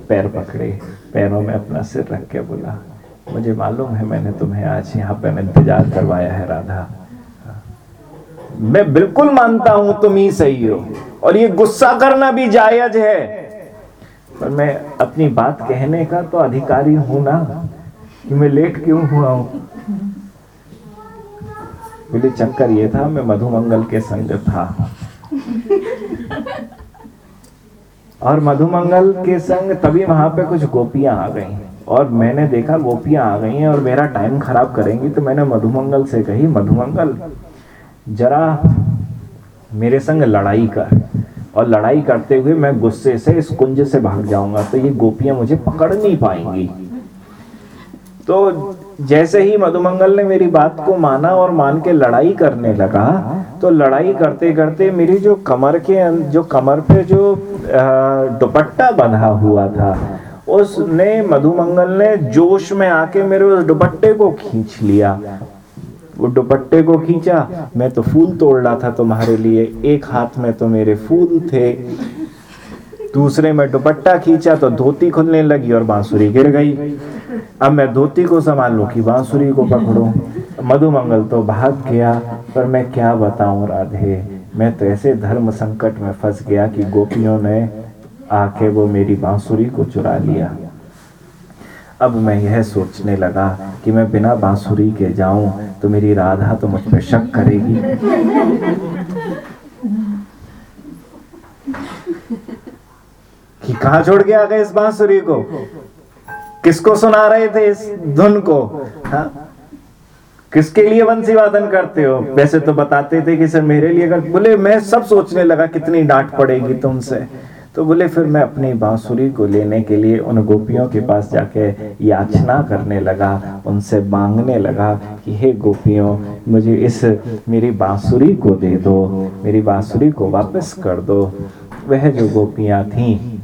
पैर पकड़े, पैरों में अपना सिर रख के बोला, मुझे मालूम है मैंने तुम्हें आज यहाँ पर इंतज़ार करवाया है राधा। मैं बिल्कुल मानता हूँ तुम ही सही हो, और ये गुस्सा करना भी जायज़ है। पर मैं अपनी बात कहने का तो अधिकारी हूँ ना, कि मैं लेट क्यों हुआ हूँ? बोले, चक्कर ये था, मैं मधुमंगल के संग था। और मधुमंगल के संग तभी वहाँ पे कुछ गोपियाँ आ गई। और मैंने देखा, गोपियाँ आ गई हैं और मेरा टाइम खराब करेंगी तो मैंने मधुमंगल से कही, मधुमंगल, जरा मेरे संग लड़ाई कर। और लड़ाई करते हुए मैं गुस्से से इस कुंज से भाग जाऊँगा तो ये गोपियाँ मुझे पकड़ नहीं पाएँगी। तो जैसे ही मधुमंगल ने मेरी बात को माना और मान के लड़ाई करने लगा तो लड़ाई करते करते मेरी जो कमर के जो कमर पे जो दुपट्टा बंधा हुआ था, उसने, मधुमंगल ने जोश में आके मेरे उस दुपट्टे को खींच लिया। वो दुपट्टे को खींचा, मैं तो फूल तोड़ रहा था तुम्हारे लिए, एक हाथ में तो मेरे फूल थे। दूसरे में दुपट्टा खींचा तो धोती खुलने लगी और बांसुरी गिर गई। अब मैं धोती को संभाल लू, कि बांसुरी को पकड़ू। मधुमंगल तो भाग गया, पर मैं क्या बताऊँ राधे? मैं तो ऐसे धर्म संकट में फंस गया कि गोपियों ने आके वो मेरी बांसुरी को चुरा लिया। अब मैं यह सोचने लगा कि मैं बिना बांसुरी के जाऊँ तो मेरी राधा तो मुझ पर शक करेगी। कि कहा छोड़ के आ गए इस बांसुरी को? किसको सुना रहे थे इस धुन को? हा? किसके लिए वंशी वादन करते हो? वैसे तो बताते थे कि सर मेरे लिए कर, बोले, मैं सब सोचने लगा कितनी डांट पड़ेगी तुमसे। तो बोले, फिर मैं अपनी बांसुरी को लेने के लिए उन गोपियों के पास जाके याचना करने लगा, उनसे मांगने लगा कि, हे गोपियों, मुझे इस मेरी बांसुरी को दे दो, मेरी बांसुरी को वापस कर दो। वह जो गोपियाँ थीं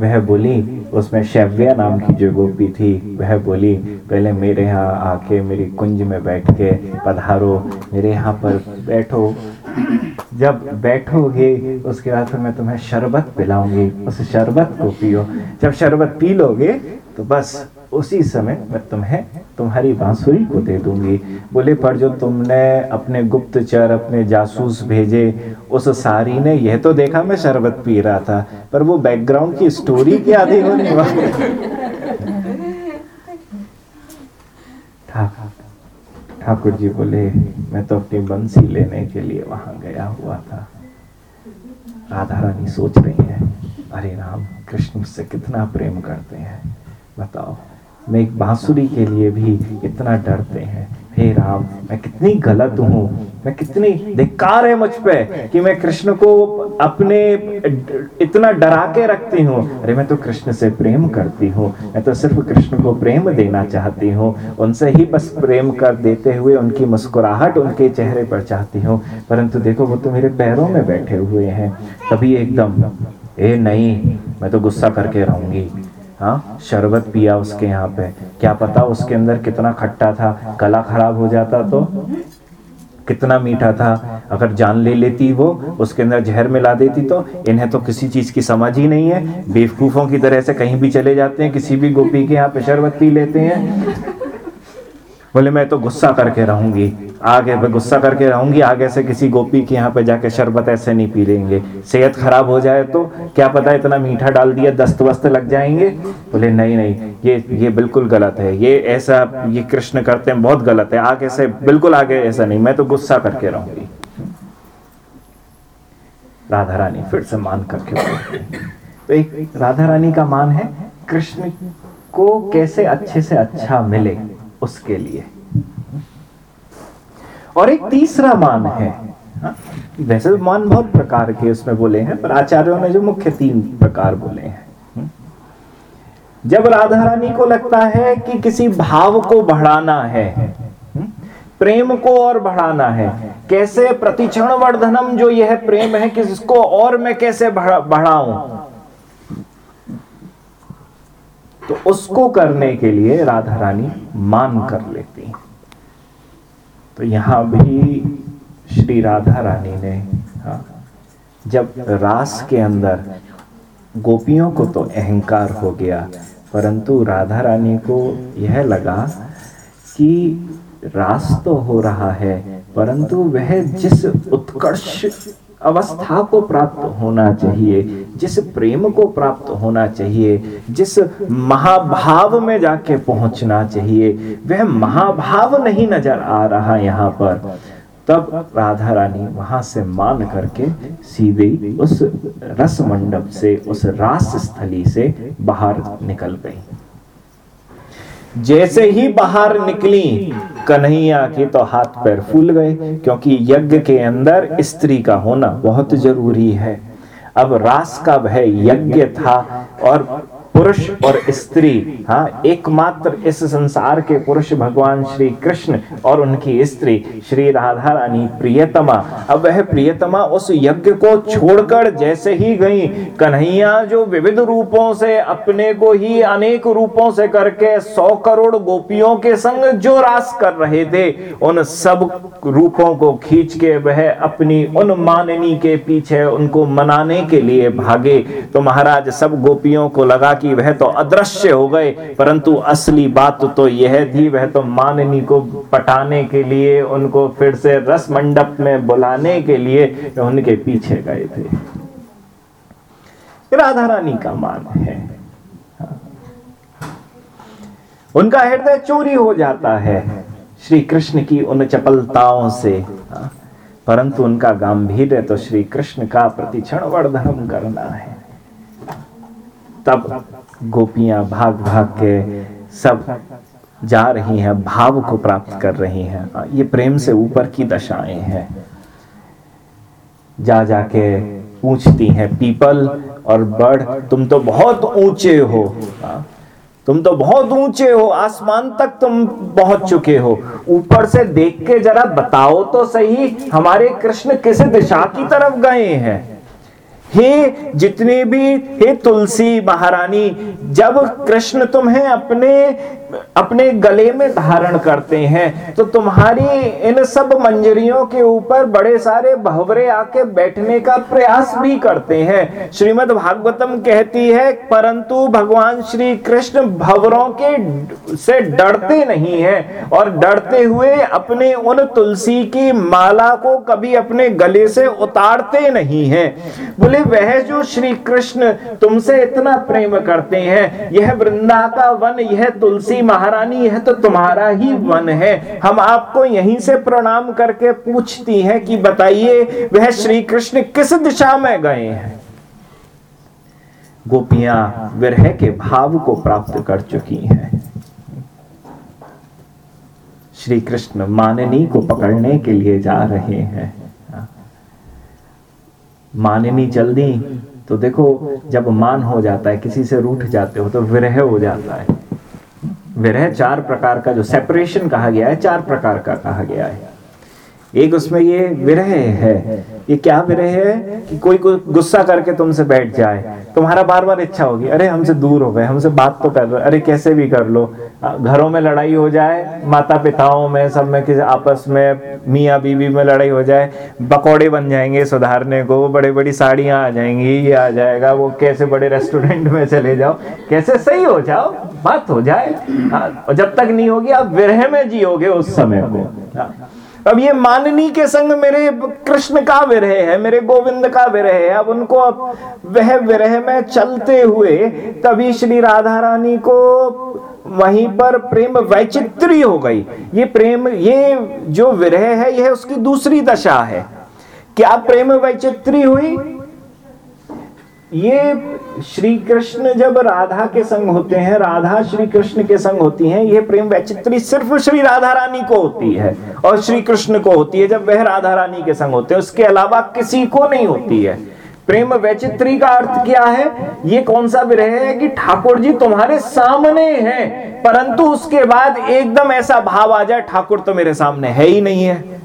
वह बोली, उसमें शैव्या नाम की जो गोपी थी, वह बोली, पहले मेरे यहाँ आके मेरी कुंज में बैठ के पधारो, मेरे यहाँ पर बैठो। जब बैठोगे, उसके बाद फिर मैं तुम्हें शरबत पिलाऊँगी। उस शरबत को पियो। जब शरबत पी लोगे तो बस उसी समय मैं तुम्हें, तुम्हारी बांसुरी को दे दूँगी। बोले, पर जो तुमने अपने गुप्तचर, अपने जासूस भेजे, उस सारी ने यह तो देखा मैं शरबत पी रहा था, पर वो बैकग्राउंड की स्टोरी क्या थी होने वाली ठाकुर जी बोले, मैं तो अपनी बंसी लेने के लिए वहाँ गया हुआ था। राधा रानी सोच रही है, अरे राम, कृष्ण मुझसे कितना प्रेम करते हैं। बताओ। मैं एक बांसुरी के लिए भी इतना डरते हैं। हे राम, मैं कितनी गलत हूँ? मैं कितनी धिक्कार है मुझ पे कि मैं कृष्ण को अपने इतना डरा के रखती हूँ। अरे मैं तो कृष्ण से प्रेम करती हूँ। मैं तो सिर्फ़ कृष्ण को प्रेम देना चाहती हूँ। उनसे ही बस प्रेम कर देते हुए उनकी मुस्कुराहट उनके चेहरे पर चाहती हूँ। परंतु देखो, वो तो मेरे पैरों में बैठे हुए हैं। तभी एकदम, ए, नहीं, मैं तो गुस्सा करके रहूँगी। हाँ? शरबत पिया उसके यहाँ पे। क्या पता उसके अंदर कितना खट्टा था, गला खराब हो जाता तो? कितना मीठा था। अगर जान ले लेती वो, उसके अंदर जहर मिला देती तो? इन्हें तो किसी चीज़ की समझ ही नहीं है। बेवकूफों की तरह से कहीं भी चले जाते हैं, किसी भी गोपी के यहाँ पे शरबत पी लेते हैं। बोले, मैं तो गुस्सा करके रहूँगी। आगे मैं गुस्सा करके रहूँगी, आगे से किसी गोपी के यहाँ पे जाके शरबत ऐसे नहीं पी लेंगे। सेहत खराब हो जाए तो क्या पता इतना मीठा डाल दिया दस्त वस्त लग जाएँगे? बोले, नहीं नहीं, ये ये बिल्कुल गलत है। ये ऐसा, ये कृष्ण करते हैं, बहुत गलत है। आगे से बिल्कुल आगे ऐसा नहीं। मैं तो गुस्सा करके रहूँगी। राधा रानी फिर से मान करके तो एक राधा रानी का मान है, कृष्ण को कैसे अच्छे से अच्छा मिले? उसके लिए। और एक तीसरा मान है। वैसे तो मान बहुत प्रकार के उसमें बोले हैं, पर आचार्यों ने जो मुख्य तीन प्रकार बोले हैं। जब राधा रानी को लगता है कि किसी भाव को बढ़ाना है, प्रेम को और बढ़ाना है, कैसे प्रतिक्षण वर्धनम जो यह प्रेम है कि इसको और मैं कैसे बढ़ाऊं? तो उसको करने के लिए राधा रानी मान कर लेती। तो यहाँ भी श्री राधा रानी ने हाँ, जब रास के अंदर गोपियों को तो अहंकार हो गया परंतु राधा रानी को यह लगा कि रास तो हो रहा है परंतु वह जिस उत्कर्ष अवस्था को प्राप्त होना चाहिए, जिस प्रेम को प्राप्त होना चाहिए, जिस महाभाव में जाके पहुँचना चाहिए, वह महाभाव नहीं नज़र आ रहा यहाँ पर। तब राधा रानी वहाँ से मान करके सीधे उस रस मंडप से, उस रास स्थली से बाहर निकल गई। जैसे ही बाहर निकली, कन्हैया के तो हाथ पैर फूल गए, क्योंकि यज्ञ के अंदर स्त्री का होना बहुत ज़रूरी है। अब रास का भय यज्ञ था और पुरुष और स्त्री हाँ एकमात्र इस संसार के पुरुष भगवान श्री कृष्ण और उनकी स्त्री श्री राधा रानी प्रियतमा। अब वह प्रियतमा उस यज्ञ को छोड़कर जैसे ही गई, कन्हैया जो विविध रूपों से अपने को ही अनेक रूपों से करके सौ करोड़ गोपियों के संग जो रास कर रहे थे, उन सब रूपों को खींच के वह अपनी उन माननी के पीछे उनको मनाने के लिए भागे। तो महाराज, सब गोपियों को लगा कि वह तो अदृश्य हो गए, परंतु असली बात तो यह थी वह तो माननी को पटाने के लिए, उनको फिर से रस मंडप में बुलाने के लिए उनके पीछे गए थे। राधा रानी का मान है। उनका हृदय चोरी हो जाता है, श्री कृष्ण की उन चपलताओं से। परंतु उनका गंभीर तो श्री कृष्ण का प्रतिक्षण वर्धन करना है। तब गोपियाँ भाग भाग के सब जा रही हैं, भाव को प्राप्त कर रही हैं। ये प्रेम से ऊपर की दशाएँ हैं। जा जाके पूछती हैं, पीपल और बर्ड, तुम तो बहुत ऊँचे हो। तुम तो बहुत ऊँचे हो, आसमान तक तुम पहुँच चुके हो। ऊपर से देख के जरा बताओ तो सही, हमारे कृष्ण किस दिशा की तरफ़ गए हैं? हे जितने भी हे तुलसी महारानी जब कृष्ण तुम्हें अपने अपने गले में धारण करते हैं तो तुम्हारी इन सब मंजरियों के ऊपर बड़े सारे भवरे आके बैठने का प्रयास भी करते हैं। श्रीमद् भागवतम कहती है, परंतु भगवान श्री कृष्ण भवरों के से डरते नहीं है और डरते हुए अपने उन तुलसी की माला को कभी अपने गले से उतारते नहीं है। बोले, वह जो श्री कृष्ण तुमसे इतना प्रेम करते हैं, यह वृंदा का वन यह तुलसी महारानी, यह तो तुम्हारा ही वन है। हम आपको यहीं से प्रणाम करके पूछती हैं कि बताइए, वह श्री कृष्ण किस दिशा में गए हैं? गोपियाँ विरह के भाव को प्राप्त कर चुकी हैं। श्री कृष्ण माननी को पकड़ने के लिए जा रहे हैं। माननी चल दी तो देखो, जब मान हो जाता है, किसी से रूठ जाते हो तो विरह हो जाता है। विरह चार प्रकार का जो सेपरेशन कहा गया है, चार प्रकार का कहा गया है। एक उसमें ये विरह है। ये क्या विरह है? कि कोई गुस्सा करके तुमसे बैठ जाए। तुम्हारा बार बार इच्छा होगी अरे हमसे दूर हो गए हमसे बात तो कर लो। अरे कैसे भी कर लो। घरों में लड़ाई हो जाए माता पिताओं में सब में किसी आपस में मियाँ बीवी में लड़ाई हो जाए पकौड़े बन जाएँगे सुधारने को बड़ी बड़ी साड़ियाँ आ जाएँगी ये आ जाएगा वो कैसे बड़े रेस्टोरेंट में चले जाओ कैसे सही हो जाओ बात हो जाए। हाँ, जब तक नहीं होगी आप विरह में जियोगे उस समय को। हाँ। अब ये माननी के संग मेरे कृष्ण का विरह है, मेरे गोविंद का विरह है। अब उनको अब वह विरह में चलते हुए तभी श्री राधा रानी को वहीं पर प्रेम वैचित्री हो गई। ये प्रेम, ये जो विरह है, यह उसकी दूसरी दशा है। क्या प्रेम वैचित्री हुई? ये श्री कृष्ण जब राधा के संग होते हैं, राधा श्री कृष्ण के संग होती हैं, ये प्रेम वैचित्री सिर्फ़ श्री राधा रानी को होती है और श्री कृष्ण को होती है जब वह राधा रानी के संग होते हैं। उसके अलावा किसी को नहीं होती है। प्रेम वैचित्री का अर्थ क्या है? ये कौन सा विरह है कि ठाकुर जी तुम्हारे सामने हैं, परंतु उसके बाद एकदम ऐसा भाव आ जाए, ठाकुर तो मेरे सामने है ही नहीं है।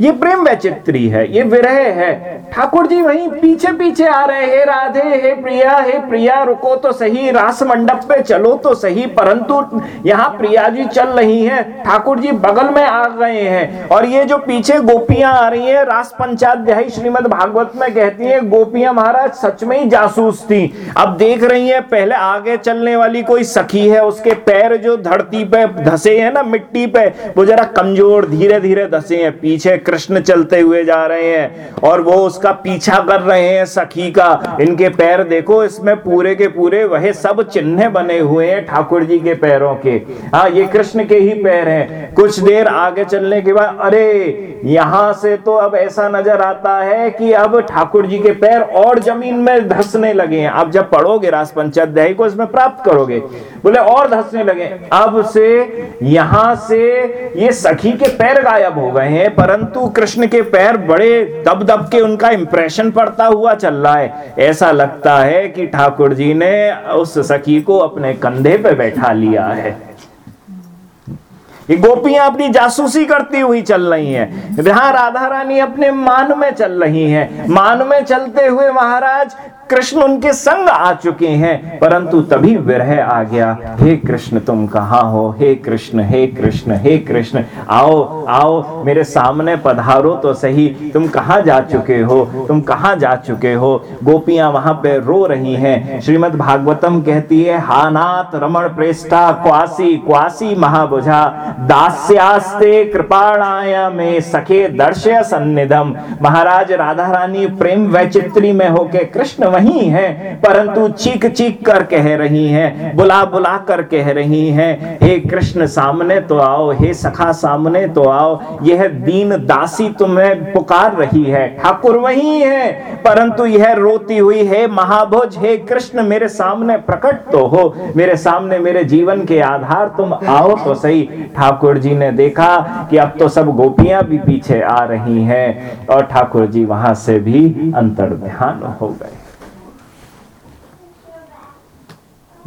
ये प्रेम वैचित्री है, ये विरह है। ठाकुर जी वहीं पीछे पीछे आ रहे हैं। राधे, हे प्रिया हे प्रिया, रुको तो सही। रास मंडप पे चलो तो सही, परंतु यहाँ प्रिया जी चल रही हैं। ठाकुर जी बगल में आ रहे हैं। और ये जो पीछे गोपियाँ आ रही हैं, रास पंचाध्याय श्रीमद भागवत में कहती हैं, गोपियाँ महाराज, सच में ही जासूस थी। अब देख रही है, पहले आगे चलने वाली कोई सखी है, उसके पैर जो धरती पे धसे है ना, मिट्टी पे, वो जरा कमज़ोर धीरे धीरे धसे हैं। पीछे कृष्ण चलते हुए जा रहे हैं और वो उसका पीछा कर रहे हैं सखी का। इनके पैर देखो, इसमें पूरे के पूरे वह सब चिन्ह बने हुए हैं ठाकुर जी के पैरों के। हाँ ये कृष्ण के ही पैर हैं। कुछ देर आगे चलने के बाद, अरे, यहाँ से तो अब ऐसा नज़र आता है कि अब ठाकुर जी के पैर और ज़मीन में धसने लगे हैं। अब जब पढ़ोगे रास पंचाध्याय को, इसमें प्राप्त करोगे। बोले, और धसने लगे अब से यहाँ से ये सखी के पैर गायब हो गए हैं, परंतु कृष्ण के पैर बड़े दब दब के उनका इंप्रेशन पड़ता हुआ चल रहा है। ऐसा लगता है कि ठाकुर जी ने उस सखी को अपने कंधे पे बैठा लिया है। ये गोपियाँ अपनी जासूसी करती हुई चल रही हैं। जहाँ राधा रानी अपने मान में चल रही हैं। मान में चलते हुए महाराज कृष्ण उनके संग आ चुके हैं, परंतु तभी विरह आ गया। हे कृष्ण, तुम कहा हो? हे कृष्ण हे कृष्ण हे कृष्ण। आओ आओ, मेरे सामने पधारो तो सही। तुम कहा जा चुके हो? तुम कहा जा चुके हो? गोपियाँ वहाँ पे रो रही हैं। श्रीमद भागवतम कहती है हानाथ रमण प्रेष्ठा, क्वासी क्वासी महाभुजा। दास्यास्ते कृपाणाय में सखे दर्शय सन्निधम। महाराज राधा रानी प्रेम वैचित्री में होके कृष्ण वही है, परंतु चीख चीख कर कह रही हैं बुला बुला कर कह रही हैं, हे कृष्ण, सामने तो आओ, हे सखा, सामने तो आओ, यह दीन दासी तुम्हें पुकार रही है, ठाकुर वही है, परंतु यह रोती हुई, है महाभुज, हे कृष्ण, मेरे सामने प्रकट तो हो, मेरे सामने मेरे जीवन के आधार, तुम आओ तो सही। ठाकुर जी ने देखा कि अब तो सब गोपियाँ भी पीछे आ रही हैं और ठाकुर जी वहाँ से भी अंतर ध्यान हो गए।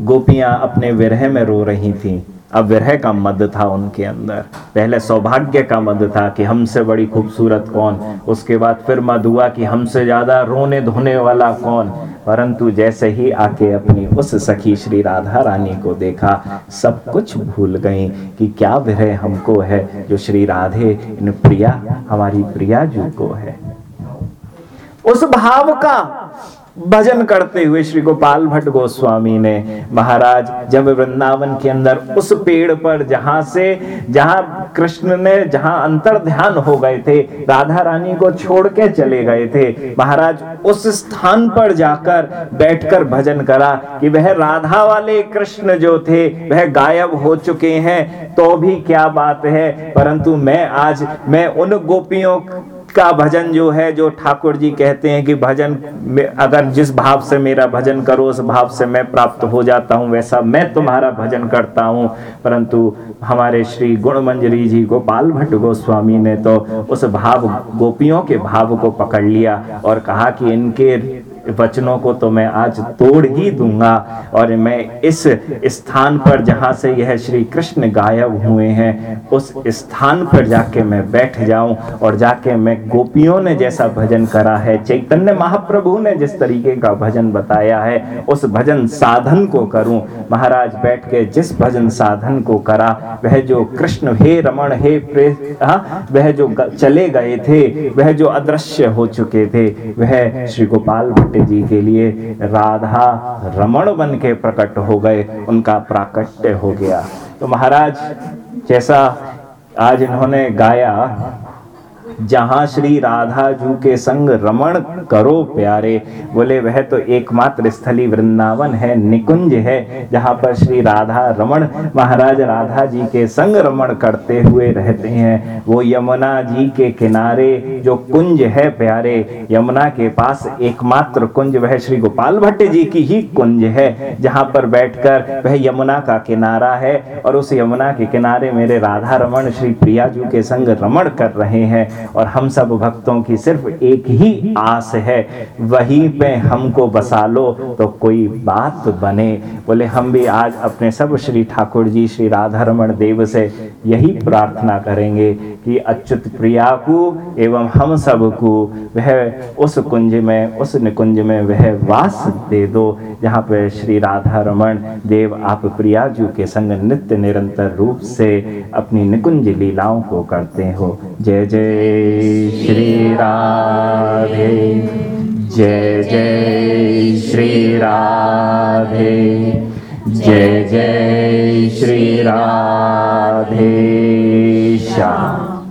गोपियाँ अपने विरह में रो रही थीं। अब विरह का मद था उनके अंदर। पहले सौभाग्य का मद था कि हमसे बड़ी खूबसूरत कौन। उसके बाद फिर मद हुआ कि हमसे ज़्यादा रोने धोने वाला कौन। परंतु जैसे ही आके अपनी उस सखी श्री राधा रानी को देखा, सब कुछ भूल गई कि क्या विरह हमको है, जो श्री राधे, इन प्रिया, हमारी प्रिया जी को है। उस भाव का भजन करते हुए श्री गोपाल भट्ट गोस्वामी ने, महाराज, जब वृंदावन के अंदर उस पेड़ पर जहाँ से, जहाँ कृष्ण ने, जहाँ अंतर ध्यान हो गए थे, राधा रानी को छोड़ के चले गए थे, महाराज, उस स्थान पर जाकर बैठकर भजन करा कि वह राधा वाले कृष्ण जो थे, वह गायब हो चुके हैं तो भी क्या बात है? परंतु मैं आज, मैं उन गोपियों का भजन जो है, जो ठाकुर जी कहते हैं कि भजन अगर जिस भाव से मेरा भजन करो, उस भाव से मैं प्राप्त हो जाता हूँ, वैसा मैं तुम्हारा भजन करता हूँ। परंतु हमारे श्री गुण मंजरी जी गोपाल भट्ट गोस्वामी ने तो उस भाव, गोपियों के भाव को पकड़ लिया और कहा कि इनके वचनों को तो मैं आज तोड़ ही दूँगा। और मैं इस स्थान पर जहाँ से यह श्री कृष्ण गायब हुए हैं उस स्थान पर जाके मैं बैठ जाऊँ और जाके मैं गोपियों ने जैसा भजन करा है चैतन्य महाप्रभु ने जिस तरीके का भजन बताया है उस भजन साधन को करूँ। महाराज बैठ के जिस भजन साधन को करा वह जो कृष्ण हे रमण हे प्रे हाँ, वह जो चले गए थे वह जो अदृश्य हो चुके थे वह श्री गोपाल भट्ट जी के लिए राधा रमण बन के प्रकट हो गए, उनका प्राकट्य हो गया। तो महाराज, जैसा आज इन्होंने गाया जहाँ श्री राधा जू के संग रमण करो प्यारे। बोले, वह तो एकमात्र स्थली वृंदावन है, निकुंज है, जहाँ पर श्री राधा रमण, महाराज राधा जी के संग रमण करते हुए रहते हैं। वो यमुना जी के किनारे जो कुंज है प्यारे, यमुना के पास एकमात्र कुंज, वह श्री गोपाल भट्ट जी की ही कुंज है, जहाँ पर बैठकर वह यमुना का किनारा है और उस यमुना के किनारे मेरे राधा रमण, श्री प्रिया जू के संग रमण कर रहे हैं। और हम सब भक्तों की सिर्फ़ एक ही आस है, वहीं पे हमको बसा लो तो कोई बात बने। बोले, हम भी आज अपने सब श्री ठाकुर जी, श्री राधा रमन देव से यही प्रार्थना करेंगे कि अच्युत प्रिया को एवं हम सबको वह उस कुंज में, उस निकुंज में वह वास दे दो, जहाँ पे श्री राधा रमन देव आप प्रिया जी के संग नित्य निरंतर रूप से अपनी निकुंज लीलाओं को करते हो। जय जय। श्री राधे जय जय श्री राधे जय जय श्री राधे श्याम।